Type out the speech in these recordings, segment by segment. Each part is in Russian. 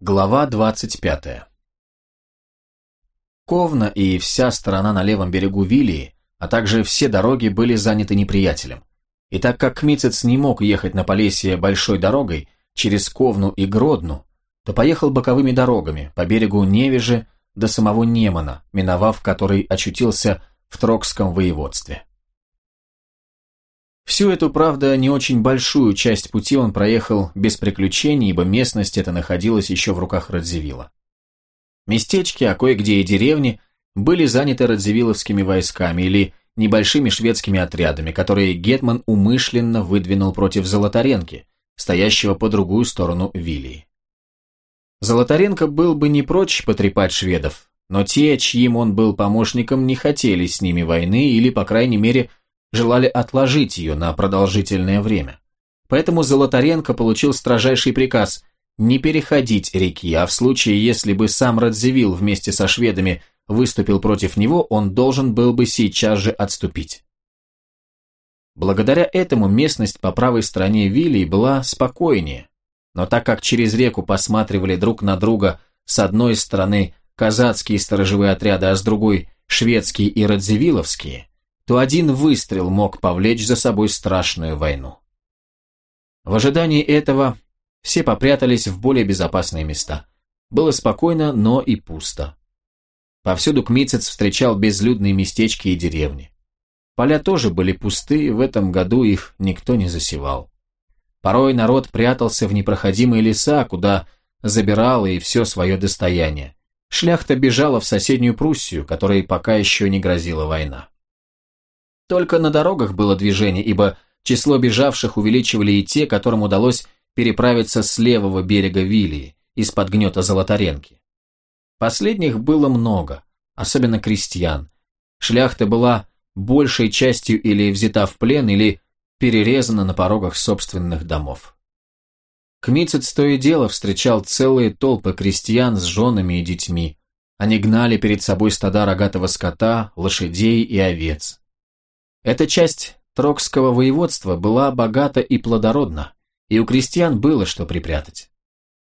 Глава 25 Ковна и вся сторона на левом берегу Вилии, а также все дороги были заняты неприятелем. И так как Кмицец не мог ехать на Полесье большой дорогой, через Ковну и Гродну, то поехал боковыми дорогами по берегу Невежи до самого Немана, миновав который очутился в Трокском воеводстве. Всю эту, правда, не очень большую часть пути он проехал без приключений, ибо местность эта находилась еще в руках Радзивилла. Местечки, а кое-где и деревни, были заняты радзивилловскими войсками или небольшими шведскими отрядами, которые Гетман умышленно выдвинул против Золотаренки, стоящего по другую сторону Вилии. Золотаренко был бы не прочь потрепать шведов, но те, чьим он был помощником, не хотели с ними войны или, по крайней мере, желали отложить ее на продолжительное время. Поэтому Золотаренко получил строжайший приказ не переходить реки, а в случае, если бы сам Радзивилл вместе со шведами выступил против него, он должен был бы сейчас же отступить. Благодаря этому местность по правой стороне Вилли была спокойнее, но так как через реку посматривали друг на друга с одной стороны казацкие сторожевые отряды, а с другой шведские и радзивилловские, то один выстрел мог повлечь за собой страшную войну. В ожидании этого все попрятались в более безопасные места. Было спокойно, но и пусто. Повсюду Кмицец встречал безлюдные местечки и деревни. Поля тоже были пусты, в этом году их никто не засевал. Порой народ прятался в непроходимые леса, куда забирал и все свое достояние. Шляхта бежала в соседнюю Пруссию, которой пока еще не грозила война. Только на дорогах было движение, ибо число бежавших увеличивали и те, которым удалось переправиться с левого берега Вилии, из-под гнета Золотаренки. Последних было много, особенно крестьян. Шляхта была большей частью или взята в плен, или перерезана на порогах собственных домов. Кмицец то и дело встречал целые толпы крестьян с женами и детьми. Они гнали перед собой стада рогатого скота, лошадей и овец. Эта часть Трокского воеводства была богата и плодородна, и у крестьян было что припрятать.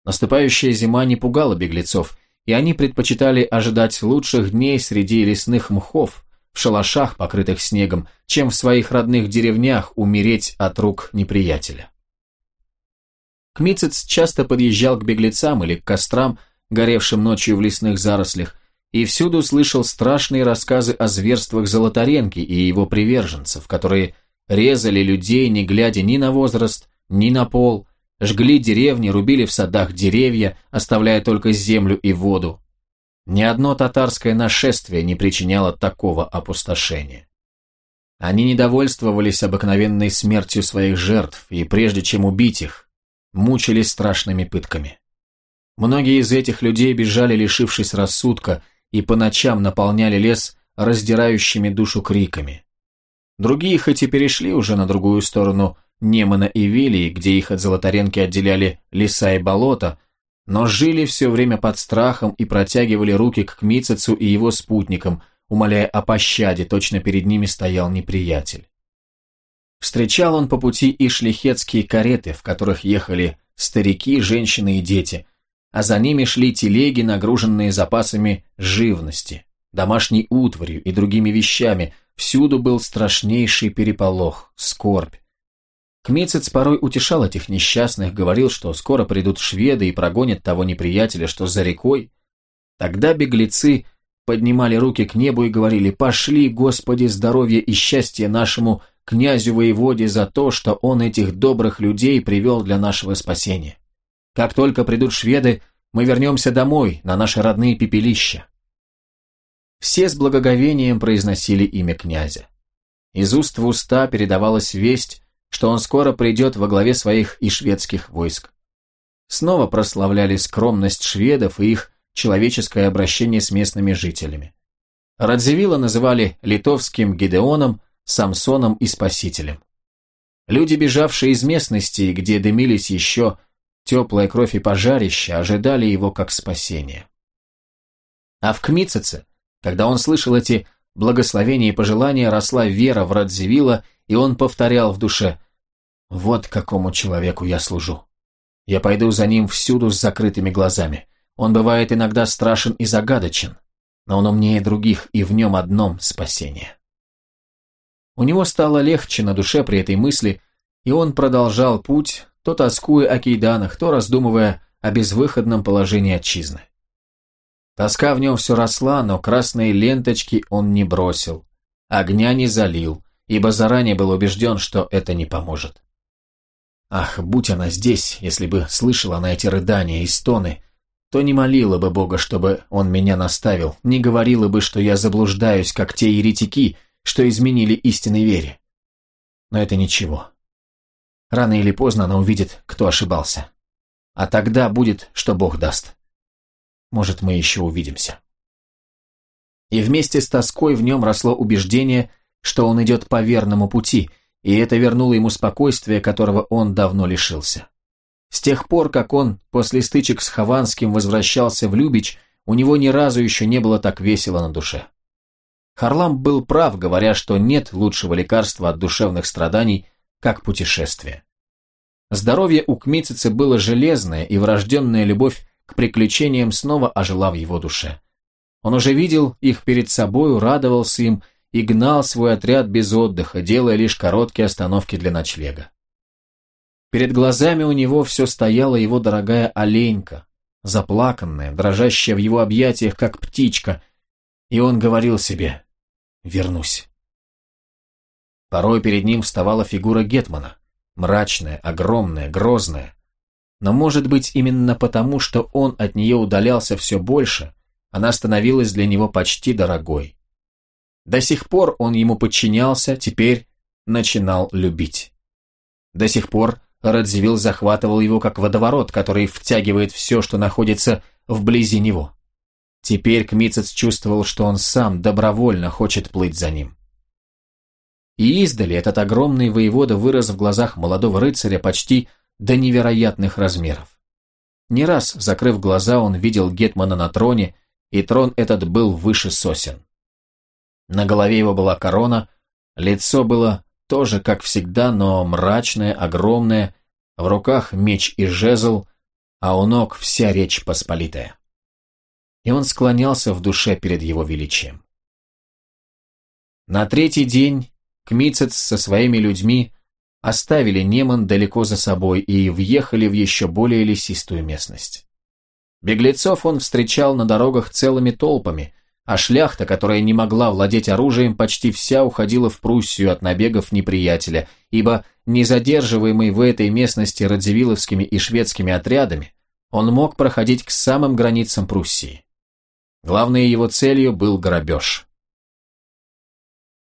Наступающая зима не пугала беглецов, и они предпочитали ожидать лучших дней среди лесных мхов, в шалашах, покрытых снегом, чем в своих родных деревнях умереть от рук неприятеля. Кмицец часто подъезжал к беглецам или к кострам, горевшим ночью в лесных зарослях, и всюду слышал страшные рассказы о зверствах Золотаренки и его приверженцев, которые резали людей, не глядя ни на возраст, ни на пол, жгли деревни, рубили в садах деревья, оставляя только землю и воду. Ни одно татарское нашествие не причиняло такого опустошения. Они недовольствовались обыкновенной смертью своих жертв, и прежде чем убить их, мучились страшными пытками. Многие из этих людей бежали, лишившись рассудка, и по ночам наполняли лес раздирающими душу криками. Другие хоть и перешли уже на другую сторону Немана и Вилии, где их от Золотаренки отделяли леса и болота, но жили все время под страхом и протягивали руки к Кмицецу и его спутникам, умоляя о пощаде, точно перед ними стоял неприятель. Встречал он по пути и шлихетские кареты, в которых ехали старики, женщины и дети, а за ними шли телеги, нагруженные запасами живности, домашней утварью и другими вещами, всюду был страшнейший переполох, скорбь. Кмицец порой утешал этих несчастных, говорил, что скоро придут шведы и прогонят того неприятеля, что за рекой. Тогда беглецы поднимали руки к небу и говорили «Пошли, Господи, здоровья и счастья нашему князю-воеводе за то, что он этих добрых людей привел для нашего спасения». Как только придут шведы, мы вернемся домой, на наши родные пепелища. Все с благоговением произносили имя князя. Из уст в уста передавалась весть, что он скоро придет во главе своих и шведских войск. Снова прославляли скромность шведов и их человеческое обращение с местными жителями. Радзивилла называли литовским Гидеоном, Самсоном и Спасителем. Люди, бежавшие из местности, где дымились еще Теплая кровь и пожарище ожидали его как спасение. А в Кмицеце, когда он слышал эти благословения и пожелания, росла вера в Радзивилла, и он повторял в душе «Вот какому человеку я служу». Я пойду за ним всюду с закрытыми глазами. Он бывает иногда страшен и загадочен, но он умнее других, и в нем одном спасение. У него стало легче на душе при этой мысли, и он продолжал путь, то тоскуя о кейданах, то раздумывая о безвыходном положении отчизны. Тоска в нем все росла, но красные ленточки он не бросил, огня не залил, ибо заранее был убежден, что это не поможет. Ах, будь она здесь, если бы слышала она эти рыдания и стоны, то не молила бы Бога, чтобы он меня наставил, не говорила бы, что я заблуждаюсь, как те еретики, что изменили истинной вере. Но это ничего. Рано или поздно она увидит, кто ошибался. А тогда будет, что Бог даст. Может, мы еще увидимся. И вместе с тоской в нем росло убеждение, что он идет по верному пути, и это вернуло ему спокойствие, которого он давно лишился. С тех пор, как он после стычек с Хованским возвращался в Любич, у него ни разу еще не было так весело на душе. Харлам был прав, говоря, что нет лучшего лекарства от душевных страданий, как путешествие. Здоровье у Кмитцицы было железное, и врожденная любовь к приключениям снова ожила в его душе. Он уже видел их перед собою, радовался им и гнал свой отряд без отдыха, делая лишь короткие остановки для ночлега. Перед глазами у него все стояла его дорогая оленька, заплаканная, дрожащая в его объятиях, как птичка, и он говорил себе «Вернусь». Порой перед ним вставала фигура Гетмана, мрачная, огромная, грозная, но, может быть, именно потому, что он от нее удалялся все больше, она становилась для него почти дорогой. До сих пор он ему подчинялся, теперь начинал любить. До сих пор Радзивилл захватывал его как водоворот, который втягивает все, что находится вблизи него. Теперь Кмицец чувствовал, что он сам добровольно хочет плыть за ним. И издали этот огромный воевода вырос в глазах молодого рыцаря почти до невероятных размеров. Не раз, закрыв глаза, он видел Гетмана на троне, и трон этот был выше сосен. На голове его была корона, лицо было тоже, как всегда, но мрачное, огромное, в руках меч и жезл, а у ног вся речь посполитая. И он склонялся в душе перед его величием. На третий день Кмицец со своими людьми оставили Неман далеко за собой и въехали в еще более лесистую местность. Беглецов он встречал на дорогах целыми толпами, а шляхта, которая не могла владеть оружием, почти вся уходила в Пруссию от набегов неприятеля, ибо, не задерживаемый в этой местности радзивилловскими и шведскими отрядами, он мог проходить к самым границам Пруссии. Главной его целью был грабеж.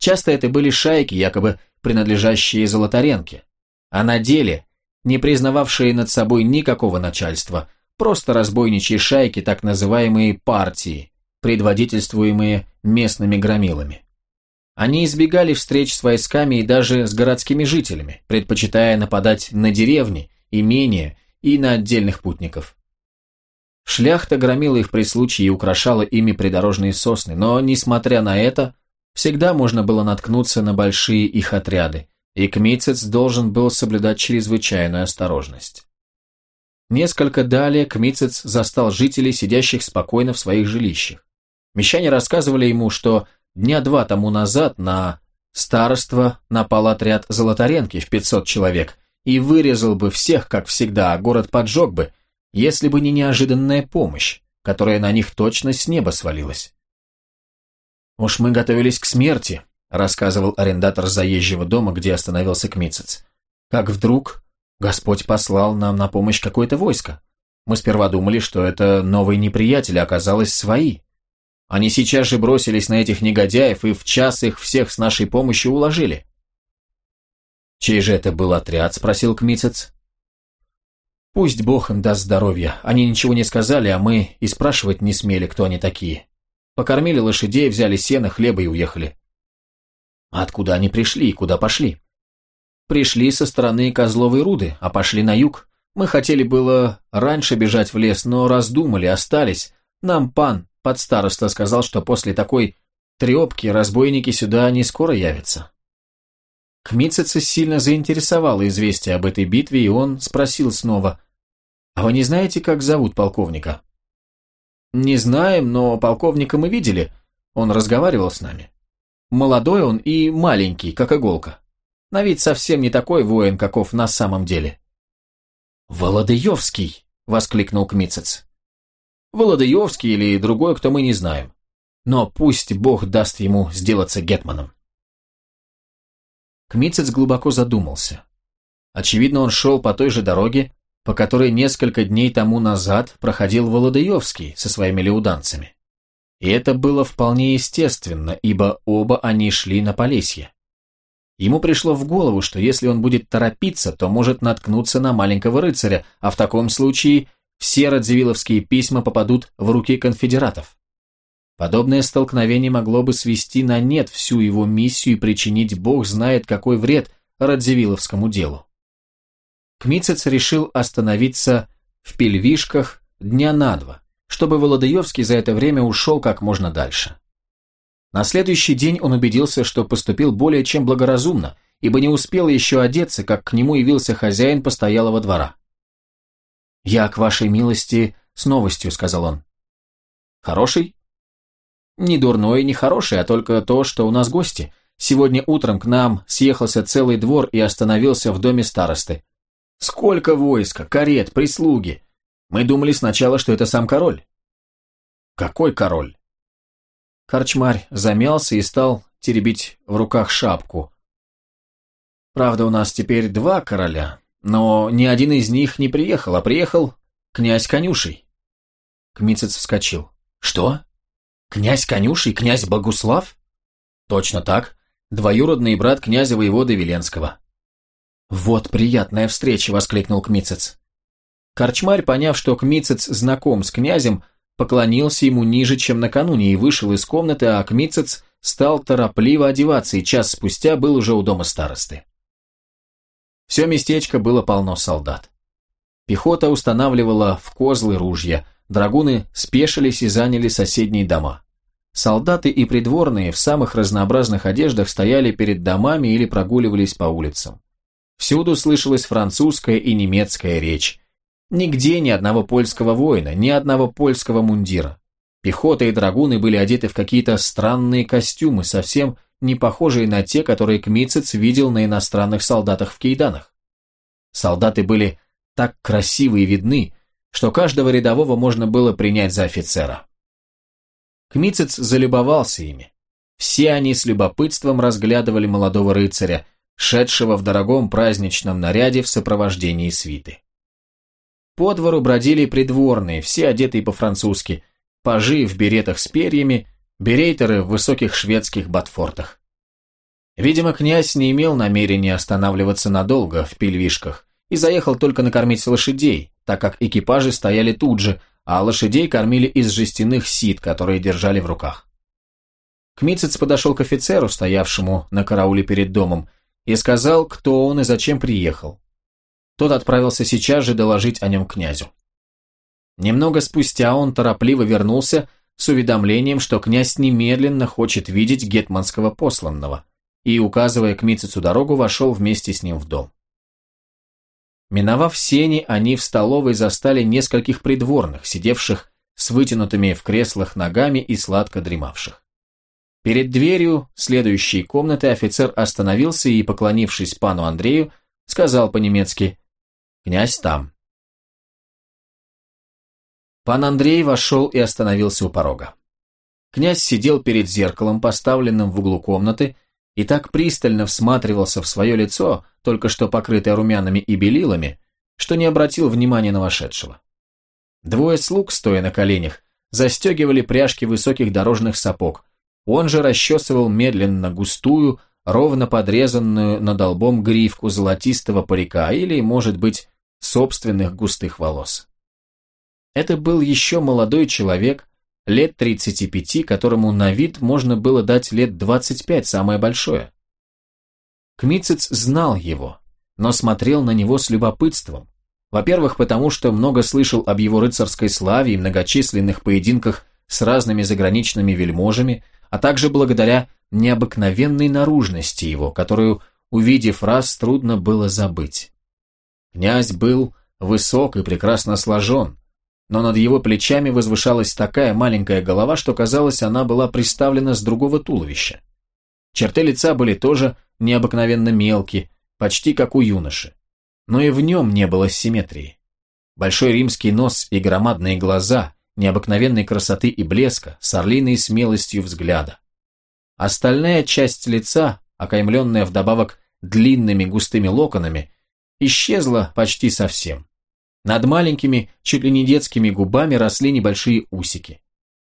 Часто это были шайки, якобы принадлежащие Золотаренке, а на деле не признававшие над собой никакого начальства, просто разбойничьи шайки, так называемые партии, предводительствуемые местными громилами. Они избегали встреч с войсками и даже с городскими жителями, предпочитая нападать на деревни, имения и на отдельных путников. Шляхта громила их при случае и украшала ими придорожные сосны, но, несмотря на это, Всегда можно было наткнуться на большие их отряды, и Кмицец должен был соблюдать чрезвычайную осторожность. Несколько далее Кмицец застал жителей, сидящих спокойно в своих жилищах. Мещане рассказывали ему, что дня два тому назад на староство напал отряд Золотаренки в 500 человек и вырезал бы всех, как всегда, а город поджег бы, если бы не неожиданная помощь, которая на них точно с неба свалилась. «Уж мы готовились к смерти», – рассказывал арендатор заезжего дома, где остановился Кмицец. «Как вдруг Господь послал нам на помощь какое-то войско. Мы сперва думали, что это новые неприятели, а оказалось свои. Они сейчас же бросились на этих негодяев и в час их всех с нашей помощью уложили». «Чей же это был отряд?» – спросил Кмицец. «Пусть Бог им даст здоровья. Они ничего не сказали, а мы и спрашивать не смели, кто они такие. Покормили лошадей, взяли сено, хлеба и уехали. А откуда они пришли и куда пошли? Пришли со стороны Козловой Руды, а пошли на юг. Мы хотели было раньше бежать в лес, но раздумали, остались. Нам пан, подстароста, сказал, что после такой трепки разбойники сюда не скоро явятся. Кмитцица сильно заинтересовало известие об этой битве, и он спросил снова, «А вы не знаете, как зовут полковника?» «Не знаем, но полковника мы видели. Он разговаривал с нами. Молодой он и маленький, как иголка. На вид совсем не такой воин, каков на самом деле». «Володыевский!» — воскликнул Кмицец. «Володыевский или другой, кто мы не знаем. Но пусть Бог даст ему сделаться гетманом». Кмицец глубоко задумался. Очевидно, он шел по той же дороге, по которой несколько дней тому назад проходил Володаевский со своими леуданцами. И это было вполне естественно, ибо оба они шли на Полесье. Ему пришло в голову, что если он будет торопиться, то может наткнуться на маленького рыцаря, а в таком случае все радзивилловские письма попадут в руки конфедератов. Подобное столкновение могло бы свести на нет всю его миссию и причинить бог знает какой вред радзивилловскому делу. Кмицец решил остановиться в Пельвишках дня на два, чтобы Володаевский за это время ушел как можно дальше. На следующий день он убедился, что поступил более чем благоразумно, ибо не успел еще одеться, как к нему явился хозяин постоялого двора. «Я к вашей милости с новостью», — сказал он. «Хороший?» «Не дурной не хороший, а только то, что у нас гости. Сегодня утром к нам съехался целый двор и остановился в доме старосты. Сколько войска, карет, прислуги. Мы думали сначала, что это сам король. Какой король? Корчмарь замялся и стал теребить в руках шапку. Правда, у нас теперь два короля, но ни один из них не приехал, а приехал князь Конюший. Кмицец вскочил. Что? Князь Конюший, князь Богуслав? Точно так. Двоюродный брат князя воевода Веленского. «Вот приятная встреча!» — воскликнул Кмицец. Корчмарь, поняв, что Кмицец знаком с князем, поклонился ему ниже, чем накануне, и вышел из комнаты, а Кмицец стал торопливо одеваться, и час спустя был уже у дома старосты. Все местечко было полно солдат. Пехота устанавливала в козлы ружья, драгуны спешились и заняли соседние дома. Солдаты и придворные в самых разнообразных одеждах стояли перед домами или прогуливались по улицам. Всюду слышалась французская и немецкая речь. Нигде ни одного польского воина, ни одного польского мундира. Пехота и драгуны были одеты в какие-то странные костюмы, совсем не похожие на те, которые Кмицец видел на иностранных солдатах в Кейданах. Солдаты были так красивы и видны, что каждого рядового можно было принять за офицера. Кмицец залюбовался ими. Все они с любопытством разглядывали молодого рыцаря, шедшего в дорогом праздничном наряде в сопровождении свиты. По двору бродили придворные, все одетые по-французски, пажи в беретах с перьями, берейтеры в высоких шведских ботфортах. Видимо, князь не имел намерения останавливаться надолго в пельвишках и заехал только накормить лошадей, так как экипажи стояли тут же, а лошадей кормили из жестяных сит, которые держали в руках. Кмицец подошел к офицеру, стоявшему на карауле перед домом, и сказал, кто он и зачем приехал. Тот отправился сейчас же доложить о нем князю. Немного спустя он торопливо вернулся с уведомлением, что князь немедленно хочет видеть гетманского посланного, и, указывая к Мицицу дорогу, вошел вместе с ним в дом. Миновав сени, они в столовой застали нескольких придворных, сидевших с вытянутыми в креслах ногами и сладко дремавших. Перед дверью следующей комнаты офицер остановился и, поклонившись пану Андрею, сказал по-немецки «Князь там». Пан Андрей вошел и остановился у порога. Князь сидел перед зеркалом, поставленным в углу комнаты, и так пристально всматривался в свое лицо, только что покрытое румянами и белилами, что не обратил внимания на вошедшего. Двое слуг, стоя на коленях, застегивали пряжки высоких дорожных сапог, он же расчесывал медленно густую, ровно подрезанную над лбом гривку золотистого парика или, может быть, собственных густых волос. Это был еще молодой человек, лет 35, которому на вид можно было дать лет 25, самое большое. Кмицец знал его, но смотрел на него с любопытством. Во-первых, потому что много слышал об его рыцарской славе и многочисленных поединках с разными заграничными вельможами, а также благодаря необыкновенной наружности его, которую, увидев раз, трудно было забыть. Князь был высок и прекрасно сложен, но над его плечами возвышалась такая маленькая голова, что казалось, она была приставлена с другого туловища. Черты лица были тоже необыкновенно мелкие, почти как у юноши. Но и в нем не было симметрии. Большой римский нос и громадные глаза, необыкновенной красоты и блеска, с орлиной смелостью взгляда. Остальная часть лица, окаймленная вдобавок длинными густыми локонами, исчезла почти совсем. Над маленькими, чуть ли не детскими губами росли небольшие усики.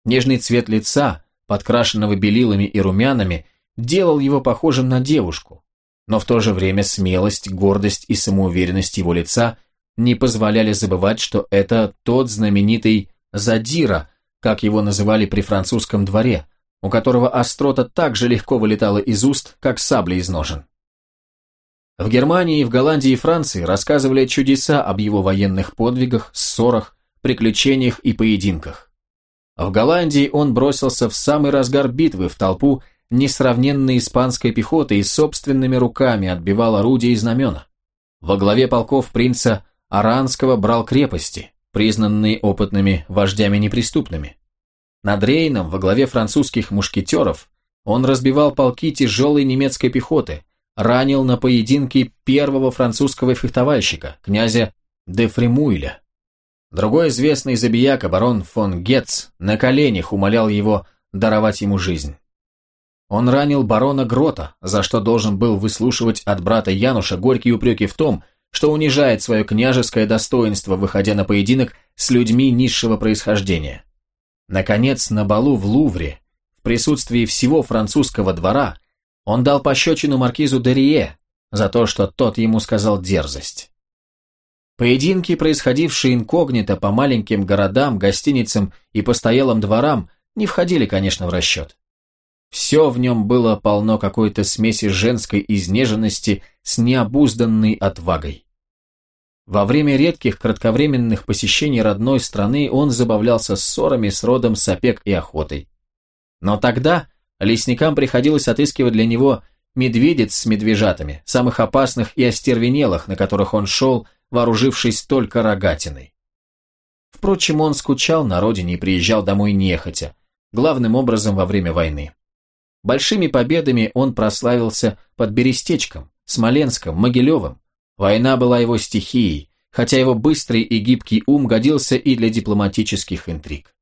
Нежный цвет лица, подкрашенного белилами и румянами, делал его похожим на девушку, но в то же время смелость, гордость и самоуверенность его лица не позволяли забывать, что это тот знаменитый «задира», как его называли при французском дворе, у которого острота так же легко вылетала из уст, как сабля из ножен. В Германии, в Голландии и Франции рассказывали чудеса об его военных подвигах, ссорах, приключениях и поединках. В Голландии он бросился в самый разгар битвы в толпу несравненной испанской пехоты и собственными руками отбивал орудия и знамена. Во главе полков принца Аранского брал крепости, признанные опытными вождями неприступными. Над Рейном во главе французских мушкетеров он разбивал полки тяжелой немецкой пехоты, ранил на поединке первого французского фехтовальщика, князя де Фремуиля. Другой известный забияка, барон фон Гетц, на коленях умолял его даровать ему жизнь. Он ранил барона Грота, за что должен был выслушивать от брата Януша горькие упреки в том, что унижает свое княжеское достоинство, выходя на поединок с людьми низшего происхождения. Наконец, на балу в Лувре, в присутствии всего французского двора, он дал пощечину маркизу Дерие за то, что тот ему сказал дерзость. Поединки, происходившие инкогнито по маленьким городам, гостиницам и постоялым дворам, не входили, конечно, в расчет. Все в нем было полно какой-то смеси женской изнеженности с необузданной отвагой. Во время редких кратковременных посещений родной страны он забавлялся ссорами с родом сапек и охотой. Но тогда лесникам приходилось отыскивать для него медведец с медвежатами, самых опасных и остервенелых, на которых он шел, вооружившись только рогатиной. Впрочем, он скучал на родине и приезжал домой нехотя, главным образом во время войны. Большими победами он прославился под Берестечком, Смоленском, Могилевым. Война была его стихией, хотя его быстрый и гибкий ум годился и для дипломатических интриг.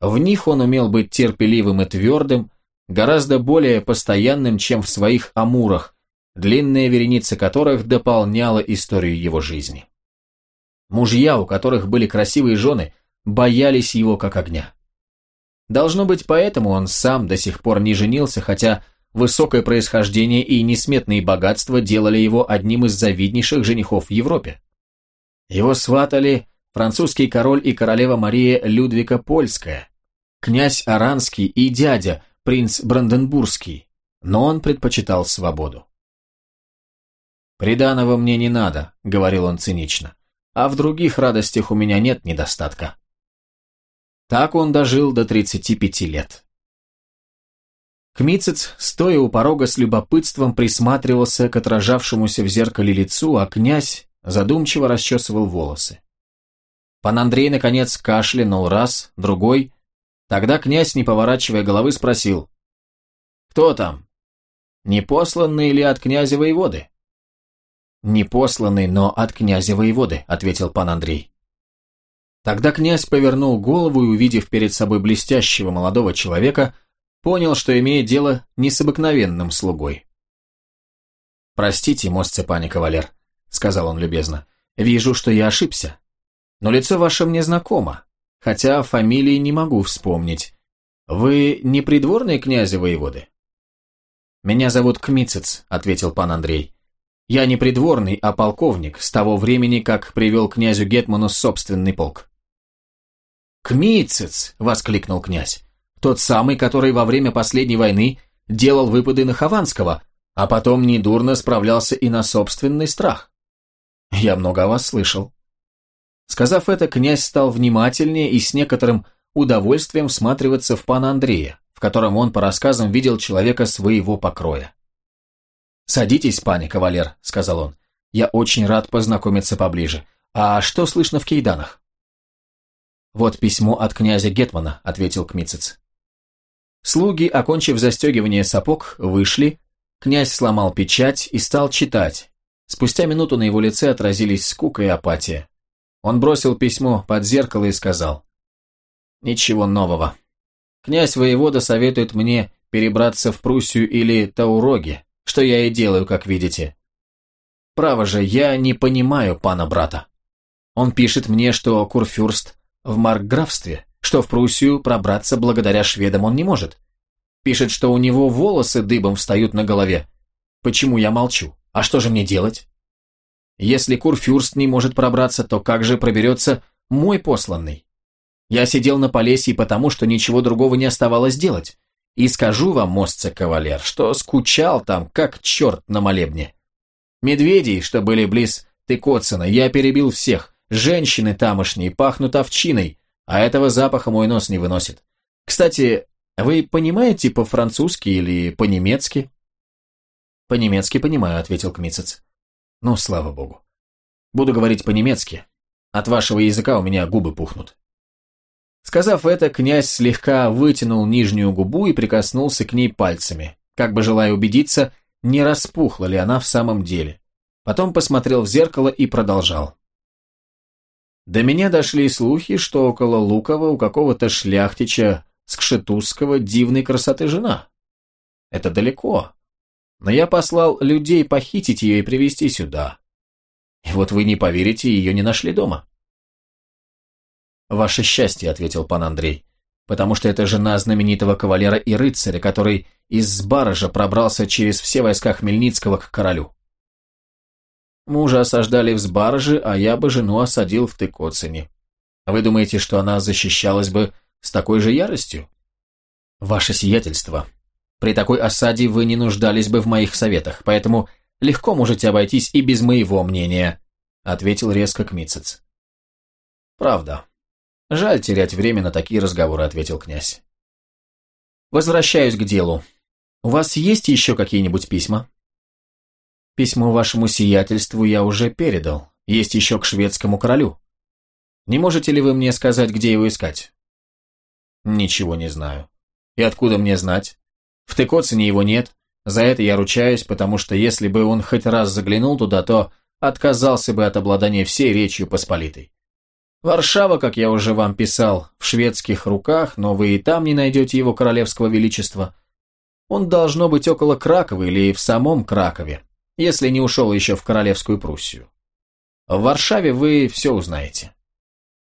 В них он умел быть терпеливым и твердым, гораздо более постоянным, чем в своих амурах, длинная вереница которых дополняла историю его жизни. Мужья, у которых были красивые жены, боялись его как огня. Должно быть, поэтому он сам до сих пор не женился, хотя высокое происхождение и несметные богатства делали его одним из завиднейших женихов в Европе. Его сватали французский король и королева Мария Людвика Польская, князь Аранский и дядя, принц Бранденбургский, но он предпочитал свободу. «Приданого мне не надо», — говорил он цинично, — «а в других радостях у меня нет недостатка». Так он дожил до 35 лет. Кмицец, стоя у порога с любопытством, присматривался к отражавшемуся в зеркале лицу, а князь задумчиво расчесывал волосы. Пан Андрей, наконец, кашлянул раз, другой. Тогда князь, не поворачивая головы, спросил. «Кто там? Не посланный ли от князя воеводы?» «Не посланный, но от князя воеводы», — ответил пан Андрей. Тогда князь повернул голову и, увидев перед собой блестящего молодого человека, понял, что имеет дело не с обыкновенным слугой. «Простите, Мосцепани кавалер», — сказал он любезно, — «вижу, что я ошибся. Но лицо ваше мне знакомо, хотя фамилии не могу вспомнить. Вы не придворный князя воеводы?» «Меня зовут Кмицец», — ответил пан Андрей. «Я не придворный, а полковник, с того времени, как привел князю Гетману собственный полк». «Кмицец!» — воскликнул князь. «Тот самый, который во время последней войны делал выпады на Хованского, а потом недурно справлялся и на собственный страх. Я много о вас слышал». Сказав это, князь стал внимательнее и с некоторым удовольствием всматриваться в пана Андрея, в котором он, по рассказам, видел человека своего покроя. «Садитесь, пане кавалер», — сказал он. «Я очень рад познакомиться поближе. А что слышно в Кейданах? Вот письмо от князя Гетмана, ответил Кмицец. Слуги, окончив застегивание сапог, вышли, князь сломал печать и стал читать. Спустя минуту на его лице отразились скука и апатия. Он бросил письмо под зеркало и сказал. «Ничего нового. Князь воевода советует мне перебраться в Пруссию или Тауроги, что я и делаю, как видите. Право же, я не понимаю пана брата. Он пишет мне, что Курфюрст в Маркграфстве, что в Пруссию пробраться благодаря шведам он не может. Пишет, что у него волосы дыбом встают на голове. Почему я молчу? А что же мне делать? Если Курфюрст не может пробраться, то как же проберется мой посланный? Я сидел на Полесье потому, что ничего другого не оставалось делать. И скажу вам, мостце кавалер, что скучал там, как черт на молебне. Медведей, что были близ Тыкоцина, я перебил всех. Женщины тамошние пахнут овчиной, а этого запаха мой нос не выносит. Кстати, вы понимаете по-французски или по-немецки? По-немецки понимаю, ответил Кмицец. Ну, слава богу. Буду говорить по-немецки. От вашего языка у меня губы пухнут. Сказав это, князь слегка вытянул нижнюю губу и прикоснулся к ней пальцами, как бы желая убедиться, не распухла ли она в самом деле. Потом посмотрел в зеркало и продолжал. До меня дошли слухи, что около Лукова у какого-то шляхтича Скшетузского дивной красоты жена. Это далеко. Но я послал людей похитить ее и привезти сюда. И вот вы не поверите, ее не нашли дома. «Ваше счастье», — ответил пан Андрей, «потому что это жена знаменитого кавалера и рыцаря, который из Баража пробрался через все войска Хмельницкого к королю». Мужа осаждали в Сбарже, а я бы жену осадил в Тыкоцине. Вы думаете, что она защищалась бы с такой же яростью? Ваше сиятельство. При такой осаде вы не нуждались бы в моих советах, поэтому легко можете обойтись и без моего мнения, ответил резко Кмицец. Правда. «Жаль терять время на такие разговоры», — ответил князь. «Возвращаюсь к делу. У вас есть еще какие-нибудь письма?» «Письмо вашему сиятельству я уже передал. Есть еще к шведскому королю. Не можете ли вы мне сказать, где его искать?» «Ничего не знаю. И откуда мне знать? В Тыкоцине его нет. За это я ручаюсь, потому что если бы он хоть раз заглянул туда, то отказался бы от обладания всей речью Посполитой. Варшава, как я уже вам писал, в шведских руках, но вы и там не найдете его королевского величества. Он должно быть около Кракова или в самом Кракове, если не ушел еще в королевскую Пруссию. В Варшаве вы все узнаете.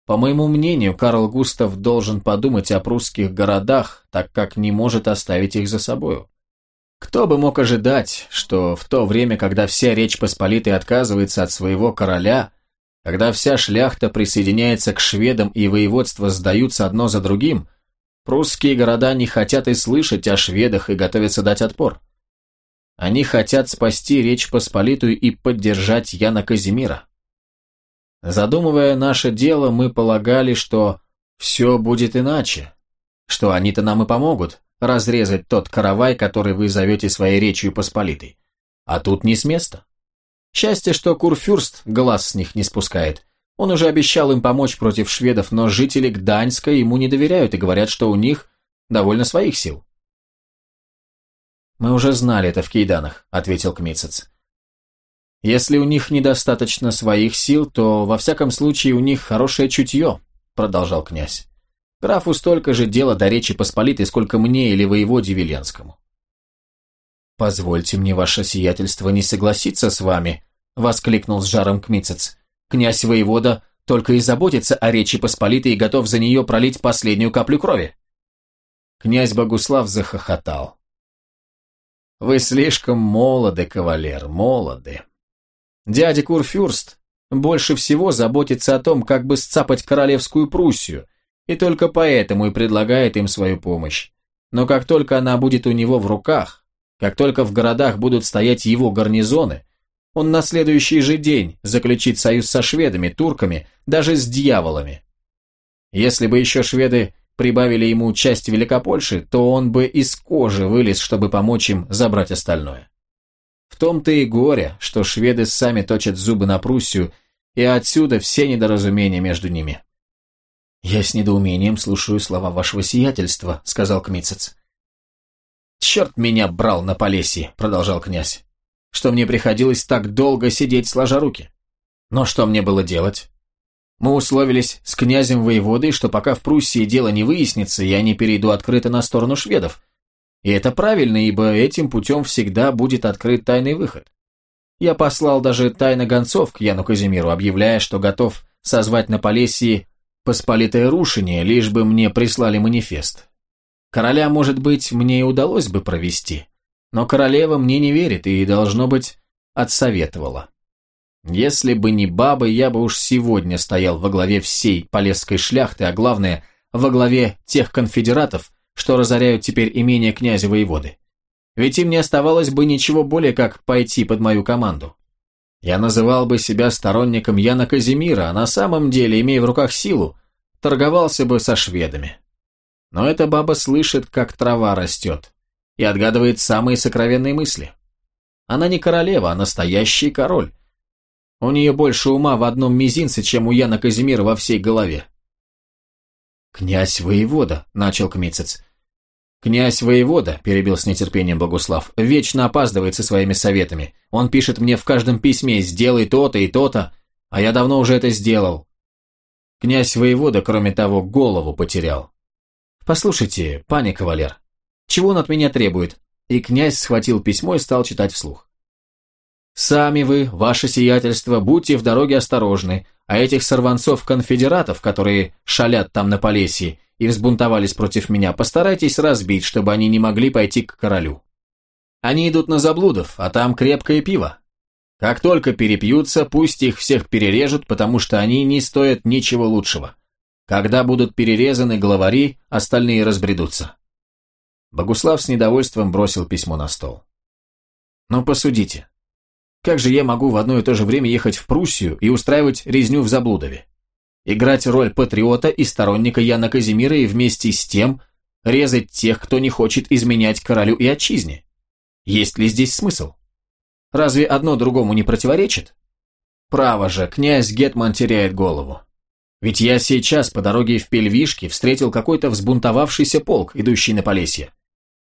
По моему мнению, Карл Густав должен подумать о прусских городах, так как не может оставить их за собою. Кто бы мог ожидать, что в то время, когда вся Речь Посполитой отказывается от своего короля, когда вся шляхта присоединяется к шведам и воеводства сдаются одно за другим, прусские города не хотят и слышать о шведах и готовятся дать отпор. Они хотят спасти Речь Посполитую и поддержать Яна Казимира. Задумывая наше дело, мы полагали, что все будет иначе, что они-то нам и помогут разрезать тот каравай, который вы зовете своей Речью Посполитой. А тут не с места. Счастье, что Курфюрст глаз с них не спускает. Он уже обещал им помочь против шведов, но жители Гданьска ему не доверяют и говорят, что у них довольно своих сил. «Мы уже знали это в Кейданах», — ответил Кмицец. «Если у них недостаточно своих сил, то во всяком случае у них хорошее чутье», — продолжал князь. «Графу столько же дела до Речи Посполитой, сколько мне или воеводе Веленскому». «Позвольте мне, ваше сиятельство, не согласиться с вами», — воскликнул с жаром Кмицец. «Князь воевода только и заботится о Речи Посполитой и готов за нее пролить последнюю каплю крови». Князь Богуслав захохотал. «Вы слишком молоды, кавалер, молоды. Дядя Курфюрст больше всего заботится о том, как бы сцапать королевскую Пруссию, и только поэтому и предлагает им свою помощь. Но как только она будет у него в руках, как только в городах будут стоять его гарнизоны, он на следующий же день заключит союз со шведами, турками, даже с дьяволами. Если бы еще шведы прибавили ему часть Великопольши, то он бы из кожи вылез, чтобы помочь им забрать остальное. В том-то и горе, что шведы сами точат зубы на Пруссию, и отсюда все недоразумения между ними. «Я с недоумением слушаю слова вашего сиятельства», — сказал Кмицец. «Черт меня брал на Полесье», — продолжал князь, «что мне приходилось так долго сидеть сложа руки. Но что мне было делать? Мы условились с князем воеводой, что пока в Пруссии дело не выяснится, я не перейду открыто на сторону шведов. И это правильно, ибо этим путем всегда будет открыт тайный выход. Я послал даже тайно гонцов к Яну Казимиру, объявляя, что готов созвать на Полесье посполитое рушение, лишь бы мне прислали манифест. Короля, может быть, мне и удалось бы провести, но королева мне не верит и, должно быть, отсоветовала. Если бы не бабы, я бы уж сегодня стоял во главе всей полесской шляхты, а главное, во главе тех конфедератов, что разоряют теперь имение князя воеводы. Ведь им не оставалось бы ничего более, как пойти под мою команду. Я называл бы себя сторонником Яна Казимира, а на самом деле, имея в руках силу, торговался бы со шведами. Но эта баба слышит, как трава растет, и отгадывает самые сокровенные мысли. Она не королева, а настоящий король. У нее больше ума в одном мизинце, чем у Яна Казимира во всей голове. «Князь воевода», — начал Кмицец. «Князь воевода», — перебил с нетерпением Богуслав, — «вечно опаздывает со своими советами. Он пишет мне в каждом письме «сделай то-то и то-то», а я давно уже это сделал. Князь воевода, кроме того, голову потерял. Послушайте, пане кавалер, чего он от меня требует?» И князь схватил письмо и стал читать вслух. «Сами вы, ваше сиятельство, будьте в дороге осторожны, а этих сорванцов-конфедератов, которые шалят там на Полесье и взбунтовались против меня, постарайтесь разбить, чтобы они не могли пойти к королю. Они идут на заблудов, а там крепкое пиво. Как только перепьются, пусть их всех перережут, потому что они не стоят ничего лучшего. Когда будут перерезаны главари, остальные разбредутся. Богуслав с недовольством бросил письмо на стол. Но «Ну, посудите. Как же я могу в одно и то же время ехать в Пруссию и устраивать резню в Заблудове? Играть роль патриота и сторонника Яна Казимира и вместе с тем резать тех, кто не хочет изменять королю и отчизне? Есть ли здесь смысл? Разве одно другому не противоречит? Право же, князь Гетман теряет голову. Ведь я сейчас по дороге в Пельвишки встретил какой-то взбунтовавшийся полк, идущий на Полесье.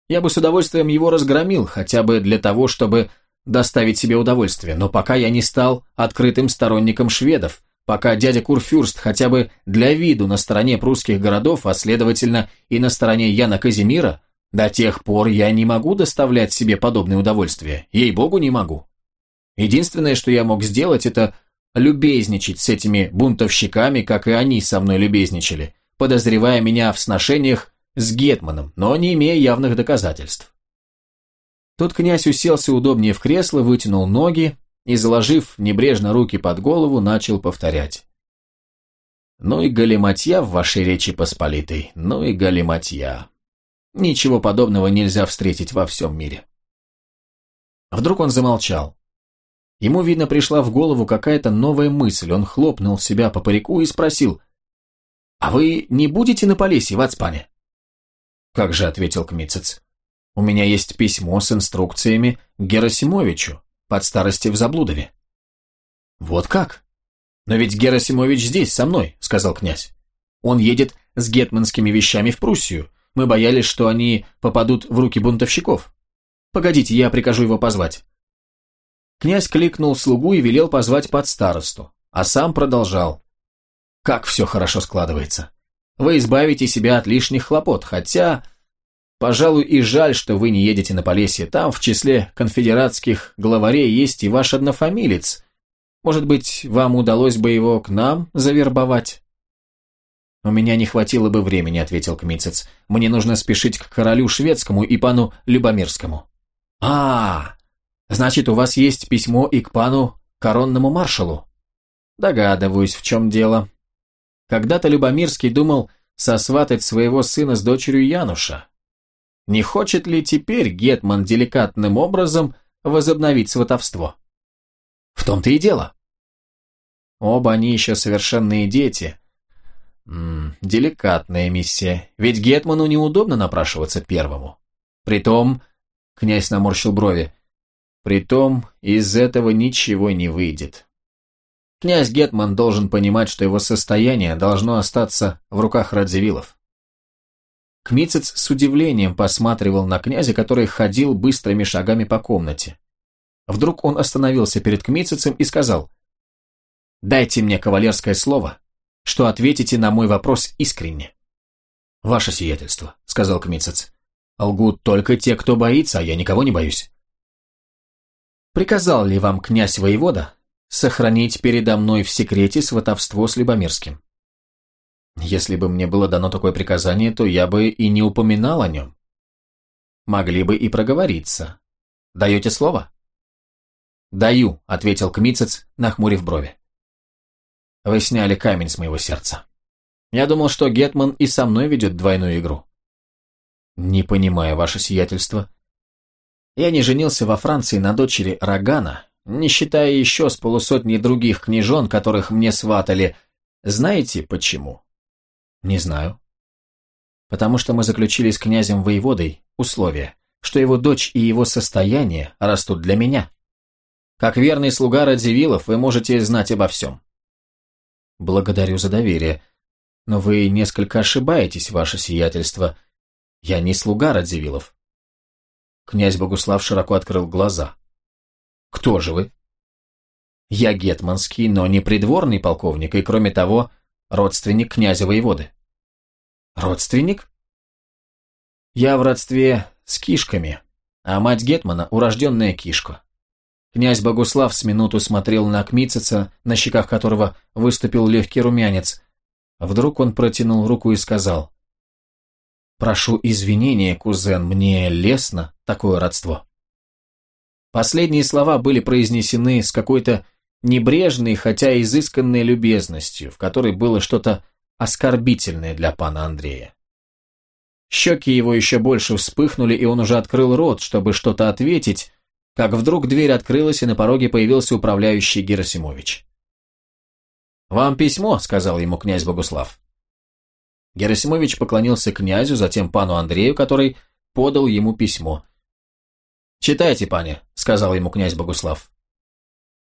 Я бы с удовольствием его разгромил, хотя бы для того, чтобы доставить себе удовольствие, но пока я не стал открытым сторонником шведов, пока дядя Курфюрст хотя бы для виду на стороне прусских городов, а следовательно и на стороне Яна Казимира, до тех пор я не могу доставлять себе подобное удовольствие, ей-богу не могу. Единственное, что я мог сделать, это любезничать с этими бунтовщиками, как и они со мной любезничали, подозревая меня в сношениях с Гетманом, но не имея явных доказательств. Тут князь уселся удобнее в кресло, вытянул ноги и, заложив небрежно руки под голову, начал повторять. «Ну и галиматья в вашей речи посполитой, ну и галиматья. Ничего подобного нельзя встретить во всем мире. Вдруг он замолчал. Ему, видно, пришла в голову какая-то новая мысль. Он хлопнул себя по парику и спросил, «А вы не будете на Полесье, в Ацпане?» «Как же», — ответил Кмицец, «у меня есть письмо с инструкциями Герасимовичу под старости в Заблудове». «Вот как? Но ведь Герасимович здесь, со мной», — сказал князь. «Он едет с гетманскими вещами в Пруссию, мы боялись, что они попадут в руки бунтовщиков. Погодите, я прикажу его позвать». Князь кликнул слугу и велел позвать под старосту, а сам продолжал. «Как все хорошо складывается. Вы избавите себя от лишних хлопот, хотя, пожалуй, и жаль, что вы не едете на Полесье. Там в числе конфедератских главарей есть и ваш однофамилец. Может быть, вам удалось бы его к нам завербовать?» «У меня не хватило бы времени», — ответил Кмицец. «Мне нужно спешить к королю шведскому и пану Любомирскому». «А, значит, у вас есть письмо и к пану коронному маршалу?» «Догадываюсь, в чем дело». Когда-то Любомирский думал сосватать своего сына с дочерью Януша. Не хочет ли теперь Гетман деликатным образом возобновить сватовство? В том-то и дело. Оба они еще совершенные дети, М -м, деликатная миссия, ведь Гетману неудобно напрашиваться первому. Притом, князь наморщил брови, притом из этого ничего не выйдет. Князь Гетман должен понимать, что его состояние должно остаться в руках Радзивиллов. Кмицец с удивлением посматривал на князя, который ходил быстрыми шагами по комнате. Вдруг он остановился перед Кмицецем и сказал, «Дайте мне кавалерское слово, что ответите на мой вопрос искренне». «Ваше сиятельство», — сказал Кмицец, «лгут только те, кто боится, а я никого не боюсь». «Приказал ли вам князь-воевода сохранить передо мной в секрете сватовство с Любомирским?» Если бы мне было дано такое приказание, то я бы и не упоминал о нем. Могли бы и проговориться. Даете слово? Даю, ответил Кмицец, нахмурив брови. Вы сняли камень с моего сердца. Я думал, что Гетман и со мной ведет двойную игру. Не понимаю ваше сиятельство. Я не женился во Франции на дочери Рогана, не считая еще с полусотни других княжон, которых мне сватали. Знаете почему? Не знаю. Потому что мы заключили с князем воеводой условие, что его дочь и его состояние растут для меня. Как верный слуга Радзивиллов, вы можете знать обо всем. Благодарю за доверие. Но вы несколько ошибаетесь, ваше сиятельство. Я не слуга Радзивиллов. Князь Богуслав широко открыл глаза. Кто же вы? Я гетманский, но не придворный полковник, и кроме того, родственник князя воеводы. Родственник? Я в родстве с кишками, а мать Гетмана – урожденная кишка. Князь Богуслав с минуту смотрел на Кмитцица, на щеках которого выступил легкий румянец. Вдруг он протянул руку и сказал, «Прошу извинения, кузен, мне лестно такое родство». Последние слова были произнесены с какой-то небрежной, хотя изысканной любезностью, в которой было что-то оскорбительное для пана Андрея. Щеки его еще больше вспыхнули, и он уже открыл рот, чтобы что-то ответить, как вдруг дверь открылась, и на пороге появился управляющий Герасимович. «Вам письмо», — сказал ему князь Богуслав. Герасимович поклонился князю, затем пану Андрею, который подал ему письмо. «Читайте, пане», — сказал ему князь Богуслав.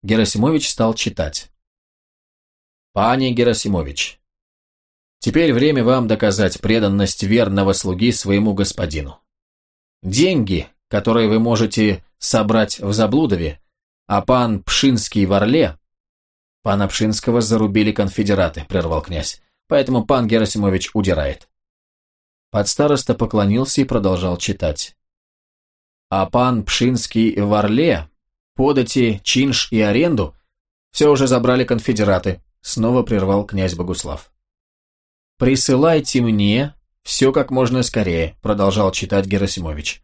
Герасимович стал читать. «Пане Герасимович, теперь время вам доказать преданность верного слуги своему господину. Деньги, которые вы можете собрать в Заблудове, а пан Пшинский в Орле...» «Пана Пшинского зарубили конфедераты», — прервал князь, «поэтому пан Герасимович удирает». Подстароста поклонился и продолжал читать. «А пан Пшинский в Орле подати, чинш и аренду все уже забрали конфедераты, снова прервал князь Богуслав. «Присылайте мне все как можно скорее», продолжал читать Герасимович.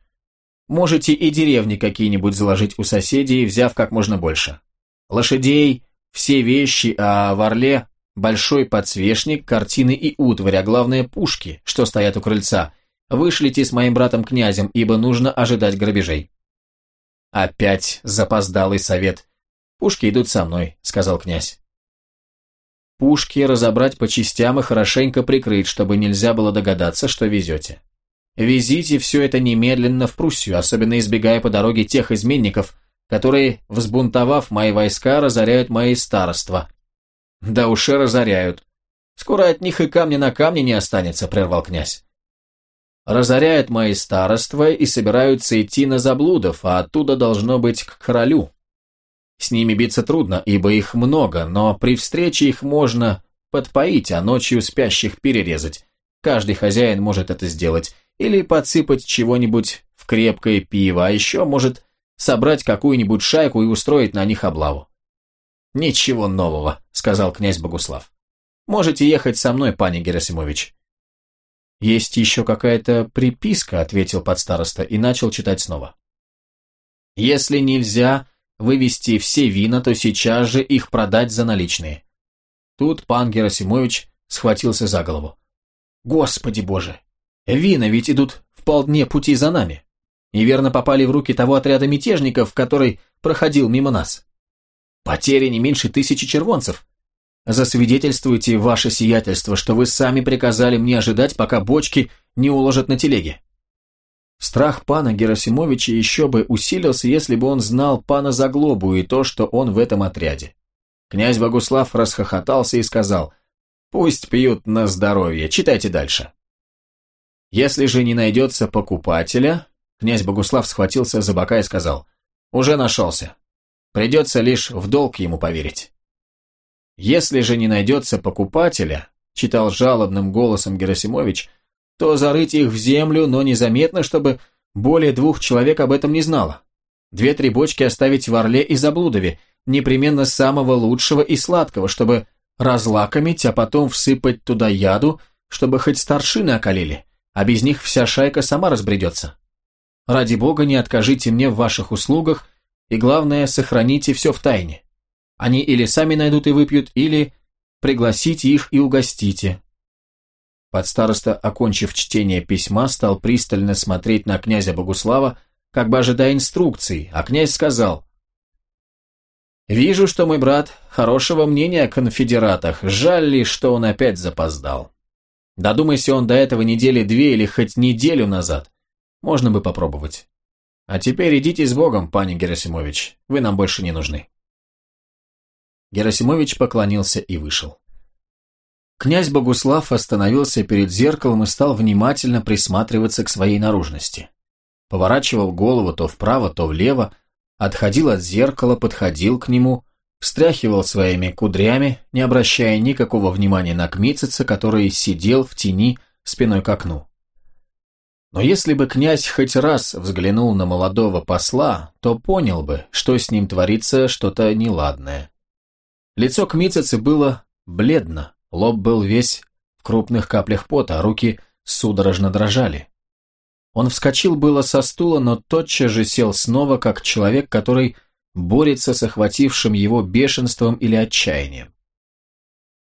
«Можете и деревни какие-нибудь заложить у соседей, взяв как можно больше. Лошадей, все вещи, а в Орле большой подсвечник, картины и утварь, а главное пушки, что стоят у крыльца. Вышлите с моим братом-князем, ибо нужно ожидать грабежей». Опять запоздалый совет. «Пушки идут со мной», — сказал князь. «Пушки разобрать по частям и хорошенько прикрыть, чтобы нельзя было догадаться, что везете. Везите все это немедленно в Пруссию, особенно избегая по дороге тех изменников, которые, взбунтовав мои войска, разоряют мои староства. Да уж и разоряют. Скоро от них и камня на камне не останется», — прервал князь разоряют мои староства и собираются идти на заблудов, а оттуда должно быть к королю. С ними биться трудно, ибо их много, но при встрече их можно подпоить, а ночью спящих перерезать. Каждый хозяин может это сделать, или подсыпать чего-нибудь в крепкое пиво, а еще может собрать какую-нибудь шайку и устроить на них облаву. «Ничего нового», — сказал князь Богуслав. «Можете ехать со мной, пане Герасимович. «Есть еще какая-то приписка», — ответил подстароста и начал читать снова. «Если нельзя вывести все вина, то сейчас же их продать за наличные». Тут пан Герасимович схватился за голову. «Господи боже! Вина ведь идут в полдне пути за нами. И верно попали в руки того отряда мятежников, который проходил мимо нас. Потери не меньше тысячи червонцев. Засвидетельствуйте ваше сиятельство, что вы сами приказали мне ожидать, пока бочки не уложат на телеге. Страх пана Герасимовича еще бы усилился, если бы он знал пана Заглобу и то, что он в этом отряде. Князь Богуслав расхохотался и сказал, «Пусть пьют на здоровье, читайте дальше». Если же не найдется покупателя, князь Богуслав схватился за бока и сказал, «Уже нашелся. Придется лишь в долг ему поверить». Если же не найдется покупателя, читал жалобным голосом Герасимович, то зарыть их в землю, но незаметно, чтобы более двух человек об этом не знало. Две-три бочки оставить в Орле и Заблудове, непременно самого лучшего и сладкого, чтобы разлакомить, а потом всыпать туда яду, чтобы хоть старшины околели, а без них вся шайка сама разбредется. Ради бога, не откажите мне в ваших услугах, и главное, сохраните все в тайне. Они или сами найдут и выпьют, или пригласите их и угостите. Подстароста, окончив чтение письма, стал пристально смотреть на князя Богуслава, как бы ожидая инструкций, а князь сказал, «Вижу, что мой брат хорошего мнения о конфедератах, жаль ли, что он опять запоздал. Додумайся он до этого недели две или хоть неделю назад, можно бы попробовать. А теперь идите с Богом, пани Герасимович, вы нам больше не нужны». Герасимович поклонился и вышел. Князь Богуслав остановился перед зеркалом и стал внимательно присматриваться к своей наружности. Поворачивал голову то вправо, то влево, отходил от зеркала, подходил к нему, встряхивал своими кудрями, не обращая никакого внимания на Кмитцица, который сидел в тени спиной к окну. Но если бы князь хоть раз взглянул на молодого посла, то понял бы, что с ним творится что-то неладное. Лицо Кмитцицы было бледно, лоб был весь в крупных каплях пота, руки судорожно дрожали. Он вскочил было со стула, но тотчас же сел снова, как человек, который борется с охватившим его бешенством или отчаянием.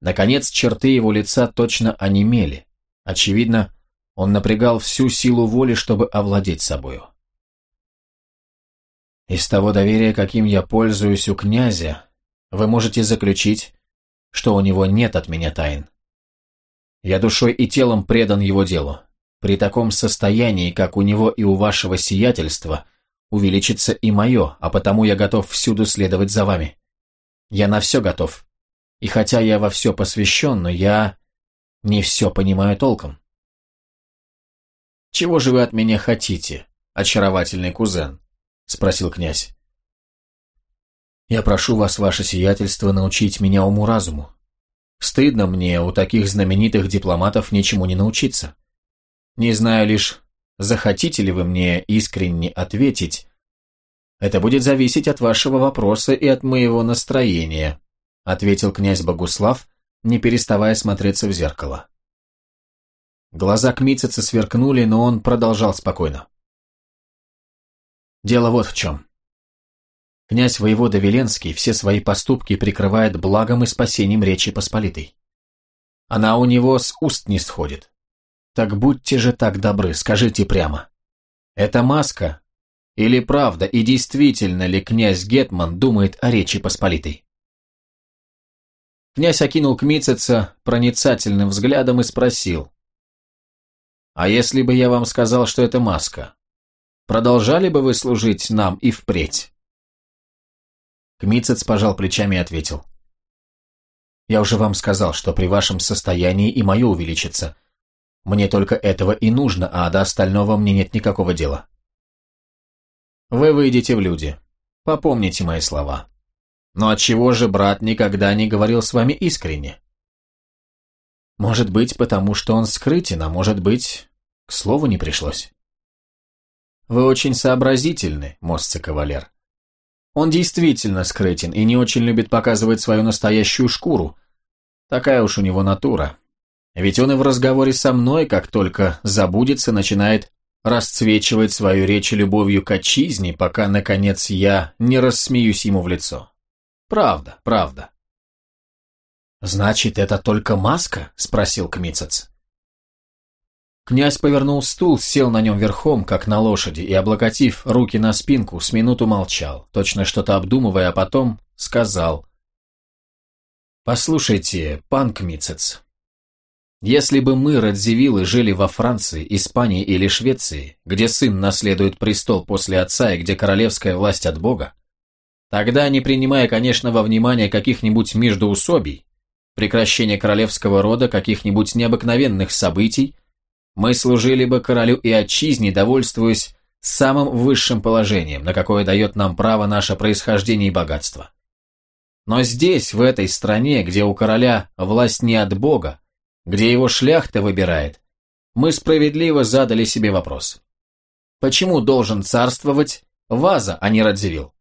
Наконец, черты его лица точно онемели. Очевидно, он напрягал всю силу воли, чтобы овладеть собою. Из того доверия, каким я пользуюсь у князя, вы можете заключить, что у него нет от меня тайн. Я душой и телом предан его делу. При таком состоянии, как у него и у вашего сиятельства, увеличится и мое, а потому я готов всюду следовать за вами. Я на все готов. И хотя я во все посвящен, но я не все понимаю толком. «Чего же вы от меня хотите, очаровательный кузен?» – спросил князь. Я прошу вас, ваше сиятельство, научить меня уму-разуму. Стыдно мне у таких знаменитых дипломатов ничему не научиться. Не знаю лишь, захотите ли вы мне искренне ответить. Это будет зависеть от вашего вопроса и от моего настроения, ответил князь Богуслав, не переставая смотреться в зеркало. Глаза Кмитцица сверкнули, но он продолжал спокойно. Дело вот в чем. Князь воевода Веленский все свои поступки прикрывает благом и спасением Речи Посполитой. Она у него с уст не сходит. Так будьте же так добры, скажите прямо. Это маска? Или правда и действительно ли князь Гетман думает о Речи Посполитой? Князь окинул Кмитцица проницательным взглядом и спросил. «А если бы я вам сказал, что это маска, продолжали бы вы служить нам и впредь?» Кмицец пожал плечами и ответил. «Я уже вам сказал, что при вашем состоянии и мое увеличится. Мне только этого и нужно, а до остального мне нет никакого дела». «Вы выйдете в люди. Попомните мои слова. Но отчего же брат никогда не говорил с вами искренне?» «Может быть, потому что он скрытен, а может быть, к слову не пришлось». «Вы очень сообразительны, мостцы кавалер. Он действительно скрытен и не очень любит показывать свою настоящую шкуру. Такая уж у него натура. Ведь он и в разговоре со мной, как только забудется, начинает расцвечивать свою речь любовью к отчизне, пока, наконец, я не рассмеюсь ему в лицо. Правда, правда. «Значит, это только маска?» – спросил Кмицец. Князь повернул стул, сел на нем верхом, как на лошади, и, облокотив руки на спинку, с минуту молчал, точно что-то обдумывая, а потом сказал. «Послушайте, пан Кмицец, если бы мы, Радзивиллы, жили во Франции, Испании или Швеции, где сын наследует престол после отца и где королевская власть от Бога, Тогда, не принимая, конечно, во внимание каких-нибудь междоусобий, прекращения королевского рода, каких-нибудь необыкновенных событий, мы служили бы королю и отчизне, довольствуясь самым высшим положением, на какое дает нам право наше происхождение и богатство. Но здесь, в этой стране, где у короля власть не от Бога, где его шляхта выбирает, мы справедливо задали себе вопрос. Почему должен царствовать Ваза, а не Радзивилл?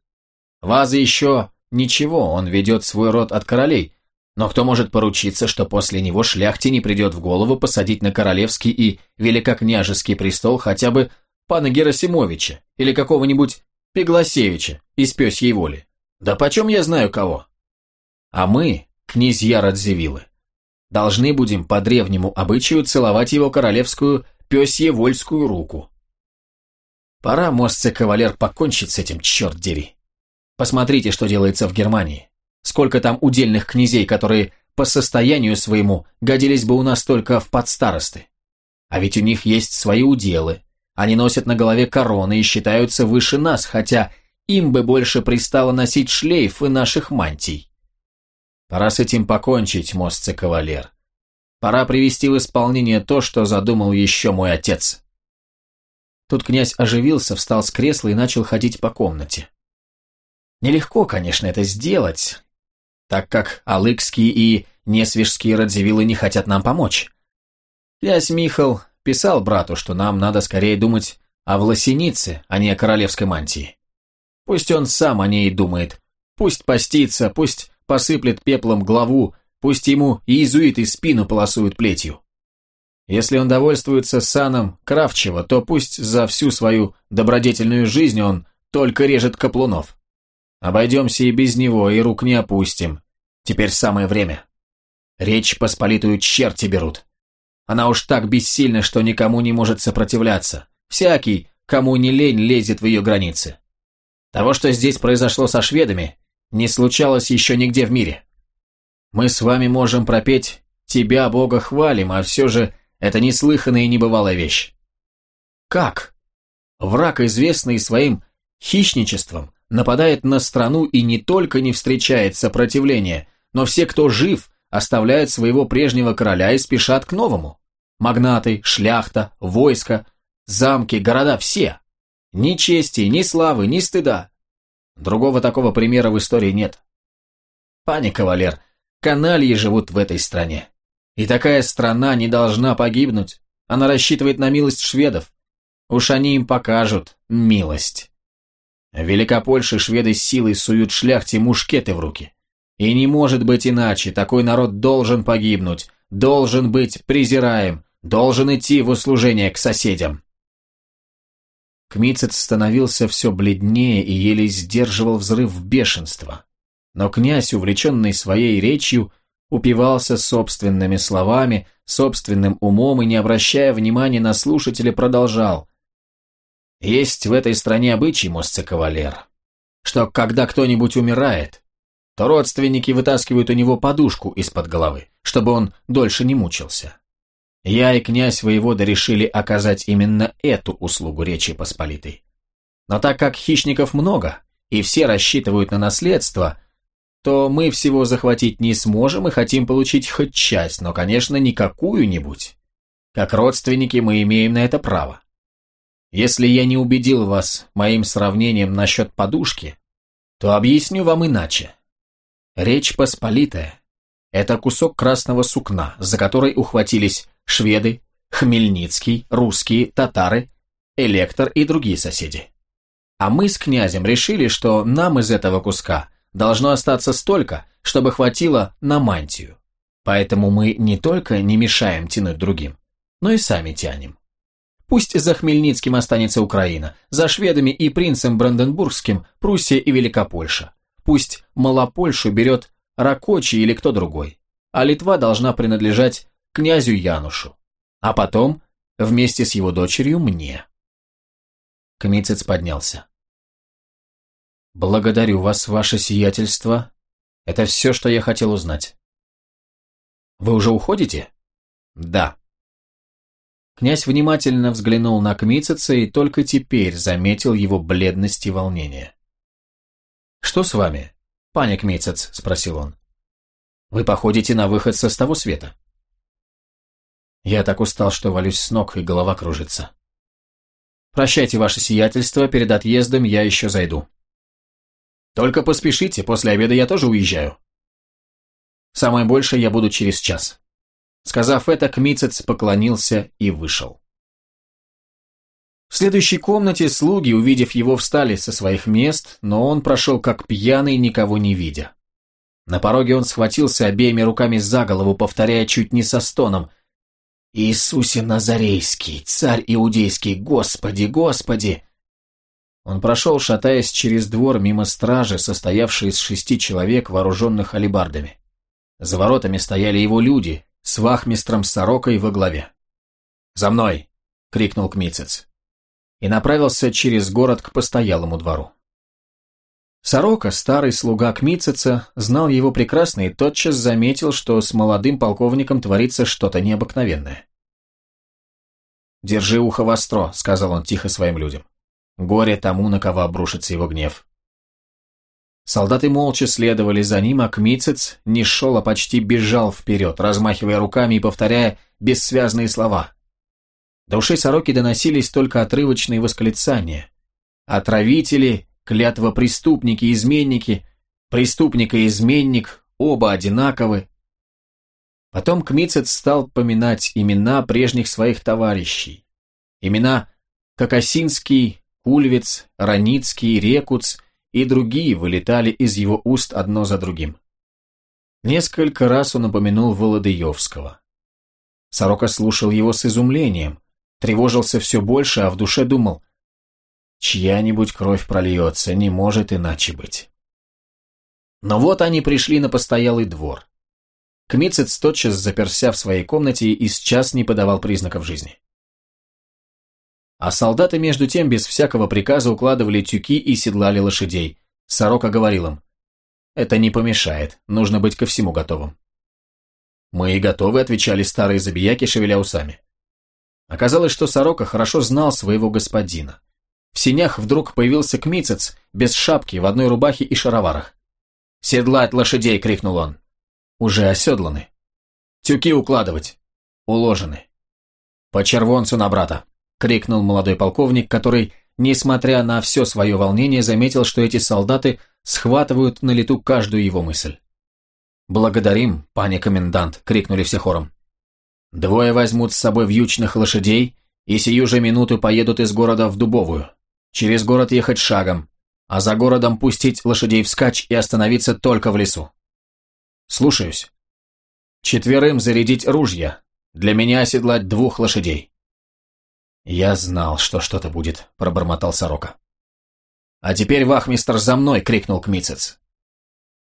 Ваза еще ничего, он ведет свой род от королей, но кто может поручиться, что после него шляхте не придет в голову посадить на королевский и великокняжеский престол хотя бы пана Герасимовича или какого-нибудь Пегласевича из пёсьей воли? Да почем я знаю кого? А мы, князья Радзивиллы, должны будем по древнему обычаю целовать его королевскую пёсье-вольскую руку. Пора, мостце кавалер, покончить с этим, черт дери. Посмотрите, что делается в Германии. Сколько там удельных князей, которые по состоянию своему годились бы у нас только в подстаросты. А ведь у них есть свои уделы. Они носят на голове короны и считаются выше нас, хотя им бы больше пристало носить шлейфы наших мантий. Пора с этим покончить, мостце кавалер. Пора привести в исполнение то, что задумал еще мой отец. Тут князь оживился, встал с кресла и начал ходить по комнате. Нелегко, конечно, это сделать, так как алыкские и несвежские радзивиллы не хотят нам помочь. Князь Михал писал брату, что нам надо скорее думать о власенице, а не о королевской мантии. Пусть он сам о ней думает, пусть постится, пусть посыплет пеплом главу, пусть ему иезуиты спину полосуют плетью. Если он довольствуется саном Кравчева, то пусть за всю свою добродетельную жизнь он только режет каплунов. Обойдемся и без него, и рук не опустим. Теперь самое время. Речь посполитую черти берут. Она уж так бессильна, что никому не может сопротивляться. Всякий, кому не лень, лезет в ее границы. Того, что здесь произошло со шведами, не случалось еще нигде в мире. Мы с вами можем пропеть «Тебя, Бога, хвалим», а все же это неслыханная и небывалая вещь. Как? Враг, известный своим хищничеством, нападает на страну и не только не встречает сопротивления, но все, кто жив, оставляют своего прежнего короля и спешат к новому. Магнаты, шляхта, войско, замки, города – все. Ни чести, ни славы, ни стыда. Другого такого примера в истории нет. Пани кавалер, канальи живут в этой стране. И такая страна не должна погибнуть. Она рассчитывает на милость шведов. Уж они им покажут милость. В Великопольше шведы с силой суют шляхте мушкеты в руки. И не может быть иначе, такой народ должен погибнуть, должен быть презираем, должен идти в услужение к соседям. Кмицец становился все бледнее и еле сдерживал взрыв бешенства. Но князь, увлеченный своей речью, упивался собственными словами, собственным умом и, не обращая внимания на слушателя, продолжал. «Есть в этой стране обычай, мостце кавалер, что когда кто-нибудь умирает, то родственники вытаскивают у него подушку из-под головы, чтобы он дольше не мучился. Я и князь воевода решили оказать именно эту услугу Речи Посполитой. Но так как хищников много, и все рассчитывают на наследство, то мы всего захватить не сможем и хотим получить хоть часть, но, конечно, не какую-нибудь. Как родственники мы имеем на это право. Если я не убедил вас моим сравнением насчет подушки, то объясню вам иначе. Речь Посполитая – это кусок красного сукна, за который ухватились шведы, Хмельницкий, русские, татары, Электор и другие соседи. А мы с князем решили, что нам из этого куска должно остаться столько, чтобы хватило на мантию. Поэтому мы не только не мешаем тянуть другим, но и сами тянем. Пусть за Хмельницким останется Украина, за шведами и принцем Бранденбургским Пруссия и Великопольша. Пусть Малопольшу берет Ракочи или кто другой, а Литва должна принадлежать князю Янушу, а потом, вместе с его дочерью, мне. Комицец поднялся. «Благодарю вас, ваше сиятельство. Это все, что я хотел узнать». «Вы уже уходите?» «Да». Князь внимательно взглянул на Кмицеца и только теперь заметил его бледность и волнение. «Что с вами, паник Митцец?» – спросил он. «Вы походите на выход со того света». Я так устал, что валюсь с ног, и голова кружится. «Прощайте, ваше сиятельство, перед отъездом я еще зайду». «Только поспешите, после обеда я тоже уезжаю». «Самое большее я буду через час». Сказав это, Кмицец поклонился и вышел. В следующей комнате слуги, увидев его, встали со своих мест, но он прошел как пьяный, никого не видя. На пороге он схватился обеими руками за голову, повторяя чуть не со стоном «Иисусе Назарейский, царь иудейский, Господи, Господи!» Он прошел, шатаясь через двор мимо стражи, состоявшей из шести человек, вооруженных алебардами. За воротами стояли его люди, с вахмистром Сорокой во главе. «За мной!» — крикнул Кмицец и направился через город к постоялому двору. Сорока, старый слуга Кмитцица, знал его прекрасно и тотчас заметил, что с молодым полковником творится что-то необыкновенное. «Держи ухо востро», — сказал он тихо своим людям. «Горе тому, на кого обрушится его гнев». Солдаты молча следовали за ним, а Кмицец не шел, а почти бежал вперед, размахивая руками и повторяя бессвязные слова. До ушей сороки доносились только отрывочные восклицания. Отравители, клятва преступники, изменники, преступник и изменник, оба одинаковы. Потом Кмицет стал поминать имена прежних своих товарищей. Имена Кокосинский, Кульвец, Раницкий, Рекуц и другие вылетали из его уст одно за другим. Несколько раз он упомянул Володыевского. Сорока слушал его с изумлением, тревожился все больше, а в душе думал, чья-нибудь кровь прольется, не может иначе быть. Но вот они пришли на постоялый двор. Кмицец тотчас заперся в своей комнате и сейчас не подавал признаков жизни. А солдаты между тем без всякого приказа укладывали тюки и седлали лошадей. Сорока говорил им, «Это не помешает, нужно быть ко всему готовым». «Мы и готовы», — отвечали старые забияки, шевеля усами. Оказалось, что Сорока хорошо знал своего господина. В синях вдруг появился Кмицец, без шапки, в одной рубахе и шароварах. «Седлать лошадей!» — крикнул он. «Уже оседланы. Тюки укладывать. Уложены. По червонцу на брата!» — крикнул молодой полковник, который, несмотря на все свое волнение, заметил, что эти солдаты схватывают на лету каждую его мысль. «Благодарим, пане комендант!» — крикнули все хором. Двое возьмут с собой вьючных лошадей и сию же минуту поедут из города в Дубовую. Через город ехать шагом, а за городом пустить лошадей вскачь и остановиться только в лесу. Слушаюсь. Четверым зарядить ружья, для меня оседлать двух лошадей. Я знал, что что-то будет, пробормотал Сорока. А теперь, вахмистр, за мной, крикнул Кмицец.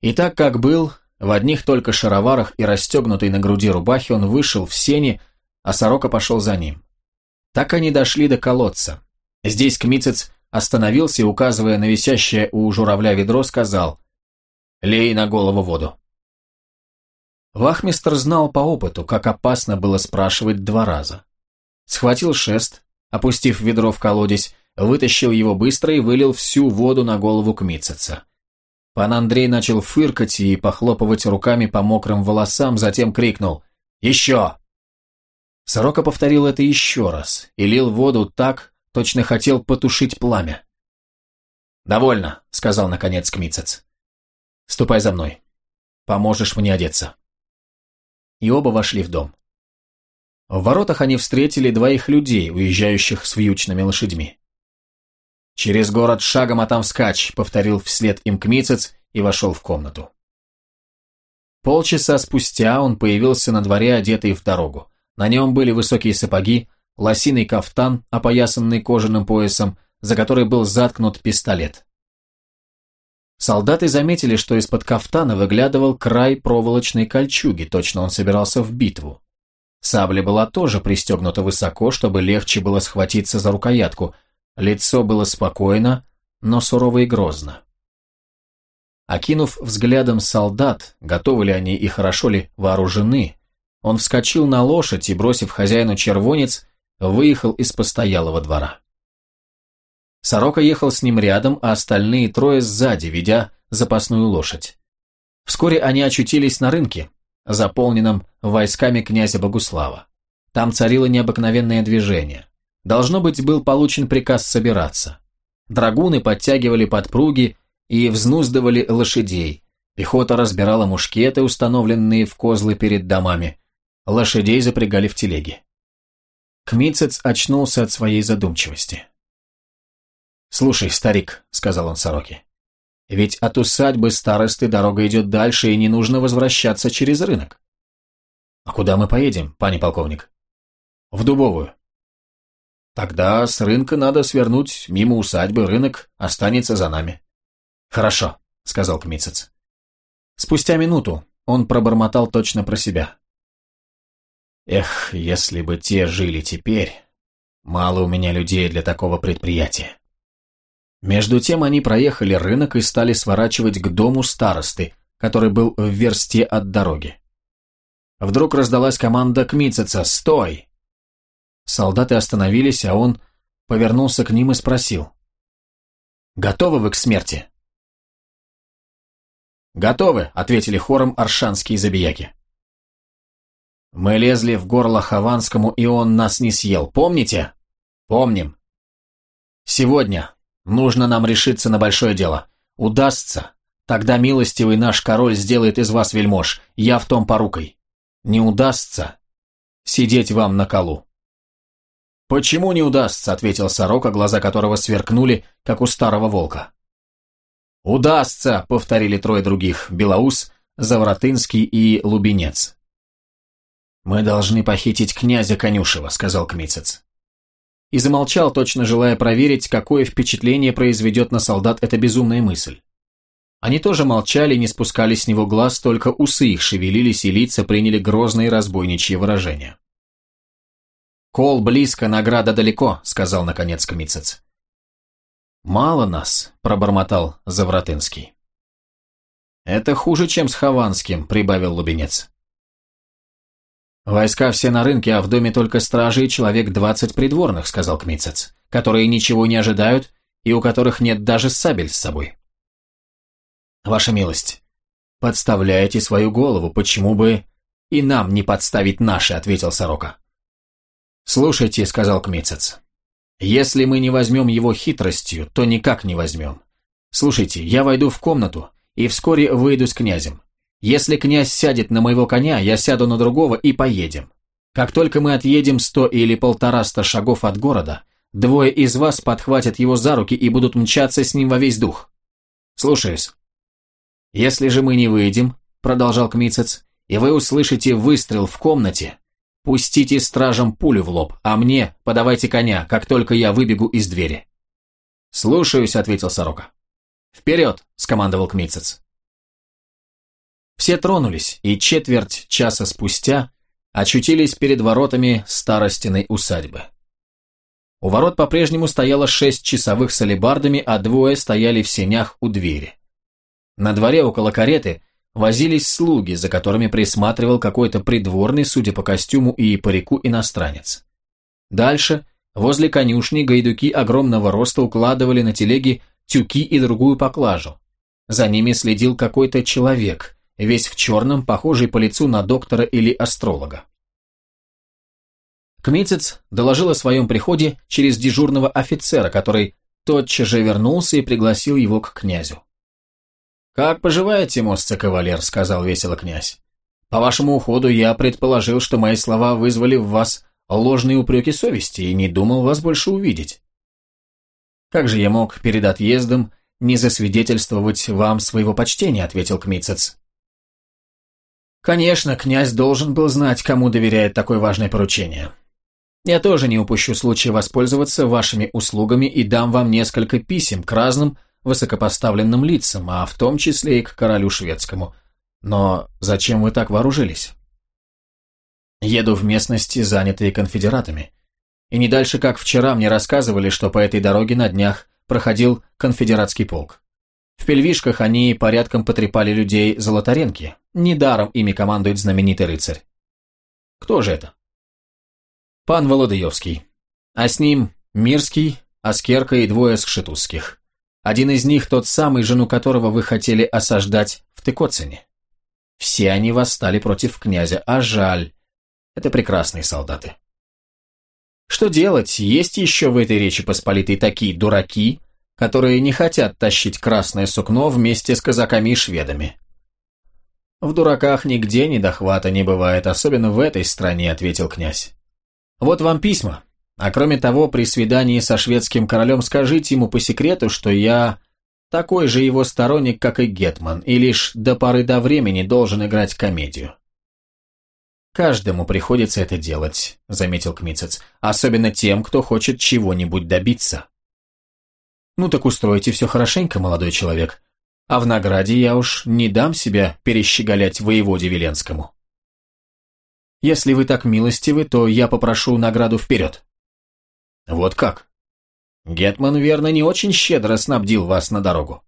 И так как был, в одних только шароварах и расстегнутой на груди рубахе он вышел в сени, а сорока пошел за ним. Так они дошли до колодца. Здесь Кмицец остановился и, указывая на висящее у журавля ведро, сказал «Лей на голову воду». Вахмистр знал по опыту, как опасно было спрашивать два раза. Схватил шест, опустив ведро в колодец, вытащил его быстро и вылил всю воду на голову Кмицеца. Пан Андрей начал фыркать и похлопывать руками по мокрым волосам, затем крикнул «Еще!». Сорока повторил это еще раз и лил воду так, точно хотел потушить пламя. «Довольно», — сказал наконец Кмицец. «Ступай за мной. Поможешь мне одеться». И оба вошли в дом. В воротах они встретили двоих людей, уезжающих с вьючными лошадьми. «Через город шагом, а там вскачь», — повторил вслед им Кмицец и вошел в комнату. Полчаса спустя он появился на дворе, одетый в дорогу. На нем были высокие сапоги, лосиный кафтан, опоясанный кожаным поясом, за который был заткнут пистолет. Солдаты заметили, что из-под кафтана выглядывал край проволочной кольчуги, точно он собирался в битву. Сабля была тоже пристегнута высоко, чтобы легче было схватиться за рукоятку, Лицо было спокойно, но сурово и грозно. Окинув взглядом солдат, готовы ли они и хорошо ли вооружены, он вскочил на лошадь и, бросив хозяину червонец, выехал из постоялого двора. Сорока ехал с ним рядом, а остальные трое сзади, ведя запасную лошадь. Вскоре они очутились на рынке, заполненном войсками князя Богуслава. Там царило необыкновенное движение. Должно быть, был получен приказ собираться. Драгуны подтягивали подпруги и взнуздывали лошадей. Пехота разбирала мушкеты, установленные в козлы перед домами. Лошадей запрягали в телеги. Кмицец очнулся от своей задумчивости. «Слушай, старик», — сказал он Сороке, — «ведь от усадьбы старосты дорога идет дальше, и не нужно возвращаться через рынок». «А куда мы поедем, пани полковник?» «В Дубовую». «Тогда с рынка надо свернуть мимо усадьбы, рынок останется за нами». «Хорошо», — сказал Кмицец. Спустя минуту он пробормотал точно про себя. Эх, если бы те жили теперь, мало у меня людей для такого предприятия. Между тем они проехали рынок и стали сворачивать к дому старосты, который был в версте от дороги. Вдруг раздалась команда Кмицеца «Стой!». Солдаты остановились, а он повернулся к ним и спросил. «Готовы вы к смерти?» «Готовы», — ответили хором аршанские забияки. Мы лезли в горло Хованскому, и он нас не съел. Помните? Помним. Сегодня нужно нам решиться на большое дело. Удастся. Тогда милостивый наш король сделает из вас вельмож. Я в том порукой. Не удастся. Сидеть вам на колу. «Почему не удастся?» — ответил сорока, глаза которого сверкнули, как у старого волка. «Удастся!» — повторили трое других — Белоус, Завратынский и Лубенец. «Мы должны похитить князя Конюшева», — сказал Кмицец. И замолчал, точно желая проверить, какое впечатление произведет на солдат эта безумная мысль. Они тоже молчали, не спускали с него глаз, только усы их шевелились, и лица приняли грозные разбойничьи выражения. «Кол близко, награда далеко», — сказал наконец Кмицец. «Мало нас», — пробормотал Завратынский. «Это хуже, чем с Хованским», — прибавил Лубенец. «Войска все на рынке, а в доме только стражи и человек двадцать придворных», — сказал Кмицец, «которые ничего не ожидают и у которых нет даже сабель с собой». «Ваша милость, подставляете свою голову, почему бы и нам не подставить наши», — ответил Сорока. «Слушайте», — сказал Кмицец, «если мы не возьмем его хитростью, то никак не возьмем. Слушайте, я войду в комнату и вскоре выйду с князем. Если князь сядет на моего коня, я сяду на другого и поедем. Как только мы отъедем сто или полтораста шагов от города, двое из вас подхватят его за руки и будут мчаться с ним во весь дух. Слушаюсь. Если же мы не выйдем, продолжал Кмицец, и вы услышите выстрел в комнате, пустите стражам пулю в лоб, а мне подавайте коня, как только я выбегу из двери. Слушаюсь, ответил Сорока. Вперед, скомандовал Кмицец. Все тронулись, и четверть часа спустя очутились перед воротами старостиной усадьбы. У ворот по-прежнему стояло шесть часовых с алебардами, а двое стояли в сенях у двери. На дворе около кареты возились слуги, за которыми присматривал какой-то придворный, судя по костюму и парику, иностранец. Дальше, возле конюшни, гайдуки огромного роста укладывали на телеги тюки и другую поклажу. За ними следил какой-то человек, весь в черном, похожий по лицу на доктора или астролога. Кмицец доложил о своем приходе через дежурного офицера, который тотчас же вернулся и пригласил его к князю. «Как поживаете, мостце кавалер?» — сказал весело князь. «По вашему уходу я предположил, что мои слова вызвали в вас ложные упреки совести и не думал вас больше увидеть. Как же я мог перед отъездом не засвидетельствовать вам своего почтения?» — ответил Кмицец. Конечно, князь должен был знать, кому доверяет такое важное поручение. Я тоже не упущу случая воспользоваться вашими услугами и дам вам несколько писем к разным высокопоставленным лицам, а в том числе и к королю шведскому. Но зачем вы так вооружились? Еду в местности, занятые конфедератами. И не дальше, как вчера, мне рассказывали, что по этой дороге на днях проходил конфедератский полк. В пельвишках они порядком потрепали людей Золотаренки. Недаром ими командует знаменитый рыцарь. Кто же это? Пан Володаевский. А с ним Мирский, Аскерка и двое сшитузских. Один из них тот самый, жену которого вы хотели осаждать в Тыкоцине. Все они восстали против князя, а жаль. Это прекрасные солдаты. Что делать? Есть еще в этой Речи Посполитой такие дураки, которые не хотят тащить красное сукно вместе с казаками и шведами. «В дураках нигде ни дохвата не бывает, особенно в этой стране», — ответил князь. «Вот вам письма. А кроме того, при свидании со шведским королем скажите ему по секрету, что я такой же его сторонник, как и Гетман, и лишь до поры до времени должен играть комедию». «Каждому приходится это делать», — заметил Кмицец, «особенно тем, кто хочет чего-нибудь добиться». «Ну так устройте все хорошенько, молодой человек а в награде я уж не дам себя перещеголять воеводе Веленскому. Если вы так милостивы, то я попрошу награду вперед. Вот как? Гетман, верно, не очень щедро снабдил вас на дорогу.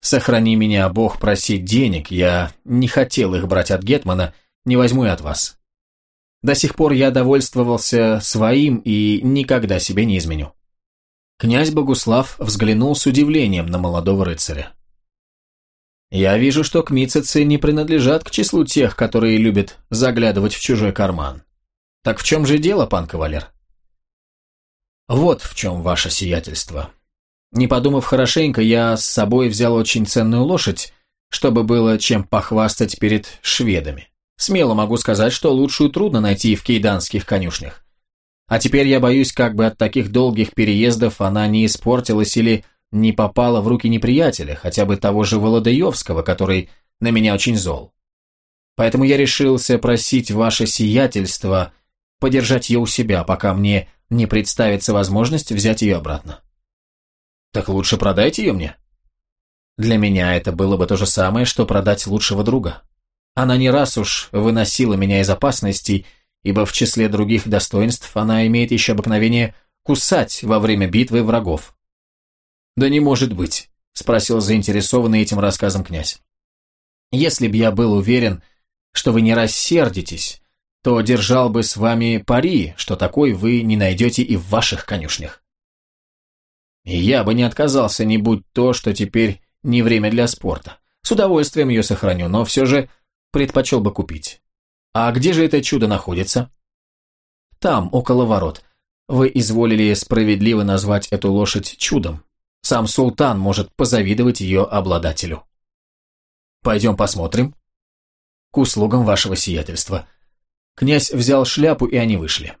Сохрани меня, Бог, просить денег, я не хотел их брать от Гетмана, не возьму и от вас. До сих пор я довольствовался своим и никогда себе не изменю. Князь Богуслав взглянул с удивлением на молодого рыцаря. «Я вижу, что кмицецы не принадлежат к числу тех, которые любят заглядывать в чужой карман. Так в чем же дело, пан кавалер?» «Вот в чем ваше сиятельство. Не подумав хорошенько, я с собой взял очень ценную лошадь, чтобы было чем похвастать перед шведами. Смело могу сказать, что лучшую трудно найти в кейданских конюшнях. А теперь я боюсь, как бы от таких долгих переездов она не испортилась или не попала в руки неприятеля, хотя бы того же Володаевского, который на меня очень зол. Поэтому я решился просить ваше сиятельство подержать ее у себя, пока мне не представится возможность взять ее обратно. Так лучше продайте ее мне. Для меня это было бы то же самое, что продать лучшего друга. Она не раз уж выносила меня из опасностей, ибо в числе других достоинств она имеет еще обыкновение кусать во время битвы врагов. «Да не может быть», — спросил заинтересованный этим рассказом князь. «Если б я был уверен, что вы не рассердитесь, то держал бы с вами пари, что такой вы не найдете и в ваших конюшнях. И я бы не отказался, не будь то, что теперь не время для спорта. С удовольствием ее сохраню, но все же предпочел бы купить. «А где же это чудо находится?» «Там, около ворот. Вы изволили справедливо назвать эту лошадь чудом. Сам султан может позавидовать ее обладателю». «Пойдем посмотрим». «К услугам вашего сиятельства». Князь взял шляпу, и они вышли.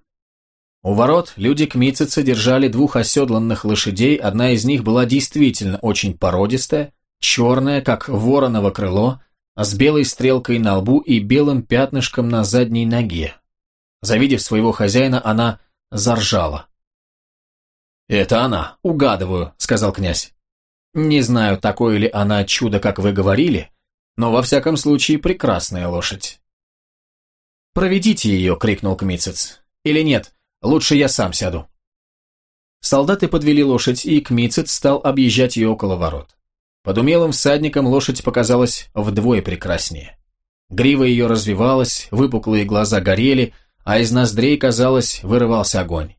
У ворот люди Кмитцица держали двух оседланных лошадей, одна из них была действительно очень породистая, черная, как вороново крыло, с белой стрелкой на лбу и белым пятнышком на задней ноге. Завидев своего хозяина, она заржала. «Это она, угадываю», — сказал князь. «Не знаю, такое ли она чудо, как вы говорили, но во всяком случае прекрасная лошадь». «Проведите ее», — крикнул Кмицец. «Или нет, лучше я сам сяду». Солдаты подвели лошадь, и Кмицец стал объезжать ее около ворот. Под умелым всадником лошадь показалась вдвое прекраснее. Грива ее развивалась, выпуклые глаза горели, а из ноздрей, казалось, вырывался огонь.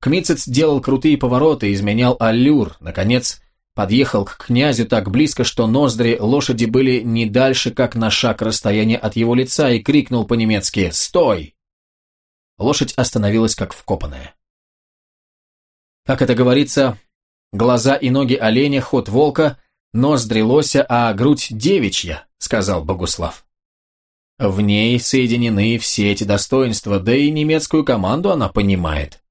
Кмицец делал крутые повороты, изменял аллюр, наконец, подъехал к князю так близко, что ноздри лошади были не дальше, как на шаг расстояния от его лица, и крикнул по-немецки «Стой!». Лошадь остановилась как вкопанная. Как это говорится, глаза и ноги оленя, ход волка – ноздри лося, а грудь девичья», — сказал Богуслав. В ней соединены все эти достоинства, да и немецкую команду она понимает.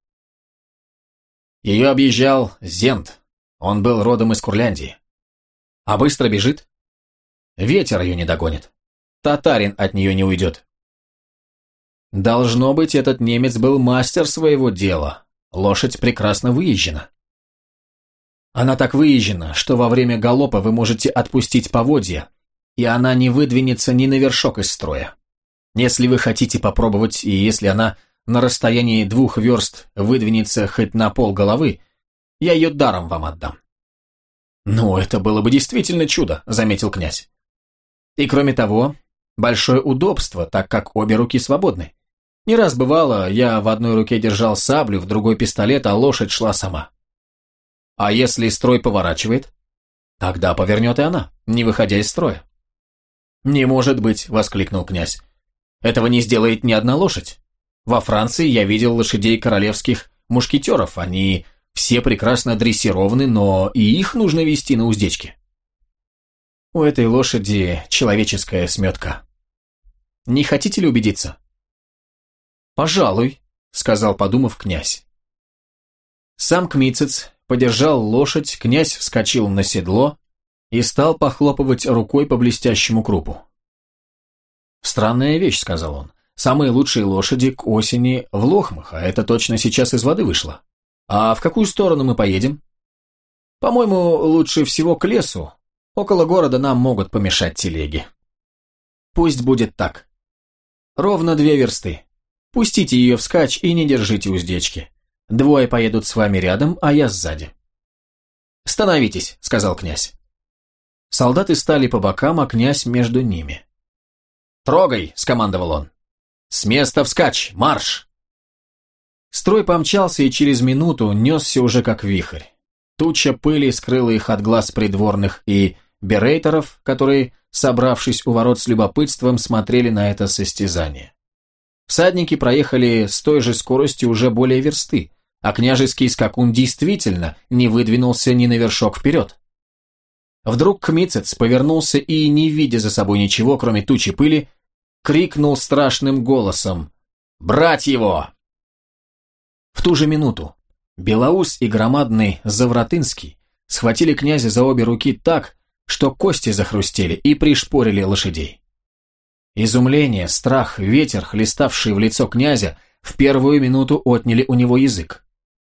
Ее объезжал Зент, он был родом из Курляндии. А быстро бежит? Ветер ее не догонит. Татарин от нее не уйдет. Должно быть, этот немец был мастер своего дела. Лошадь прекрасно выезжена. Она так выезжена, что во время галопа вы можете отпустить поводья, и она не выдвинется ни на вершок из строя. Если вы хотите попробовать, и если она на расстоянии двух верст выдвинется хоть на пол головы, я ее даром вам отдам. «Ну, это было бы действительно чудо», — заметил князь. «И кроме того, большое удобство, так как обе руки свободны. Не раз бывало, я в одной руке держал саблю, в другой пистолет, а лошадь шла сама. А если строй поворачивает? Тогда повернет и она, не выходя из строя. «Не может быть!» – воскликнул князь. «Этого не сделает ни одна лошадь. Во Франции я видел лошадей королевских мушкетеров. Они все прекрасно дрессированы, но и их нужно вести на уздечке. У этой лошади человеческая сметка. Не хотите ли убедиться? Пожалуй, сказал, подумав князь. Сам Кмицец подержал лошадь, князь вскочил на седло и стал похлопывать рукой по блестящему крупу. «Странная вещь», — сказал он. «Самые лучшие лошади к осени в лохмах, а это точно сейчас из воды вышло. А в какую сторону мы поедем?» «По-моему, лучше всего к лесу. Около города нам могут помешать телеги». «Пусть будет так. Ровно две версты. Пустите ее вскачь и не держите уздечки. Двое поедут с вами рядом, а я сзади». «Становитесь», — сказал князь. Солдаты стали по бокам, а князь между ними. «Трогай!» — скомандовал он. «С места вскачь! Марш!» Строй помчался и через минуту несся уже как вихрь. Туча пыли скрыла их от глаз придворных и берейтеров, которые, собравшись у ворот с любопытством, смотрели на это состязание. Всадники проехали с той же скоростью уже более версты, а княжеский скакун действительно не выдвинулся ни на вершок вперед. Вдруг Кмицец повернулся и, не видя за собой ничего, кроме тучи пыли, крикнул страшным голосом «Брать его!». В ту же минуту Белоус и громадный Завратынский схватили князя за обе руки так, что кости захрустели и пришпорили лошадей. Изумление, страх, ветер, хлеставший в лицо князя, в первую минуту отняли у него язык.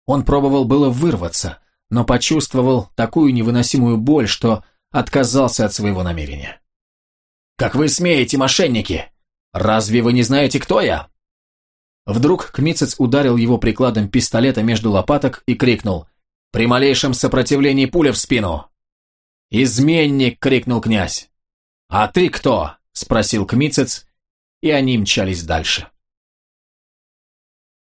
Он пробовал было вырваться, но почувствовал такую невыносимую боль, что отказался от своего намерения. «Как вы смеете, мошенники! Разве вы не знаете, кто я?» Вдруг Кмицец ударил его прикладом пистолета между лопаток и крикнул «При малейшем сопротивлении пуля в спину!» «Изменник!» — крикнул князь. «А ты кто?» — спросил Кмицец, и они мчались дальше.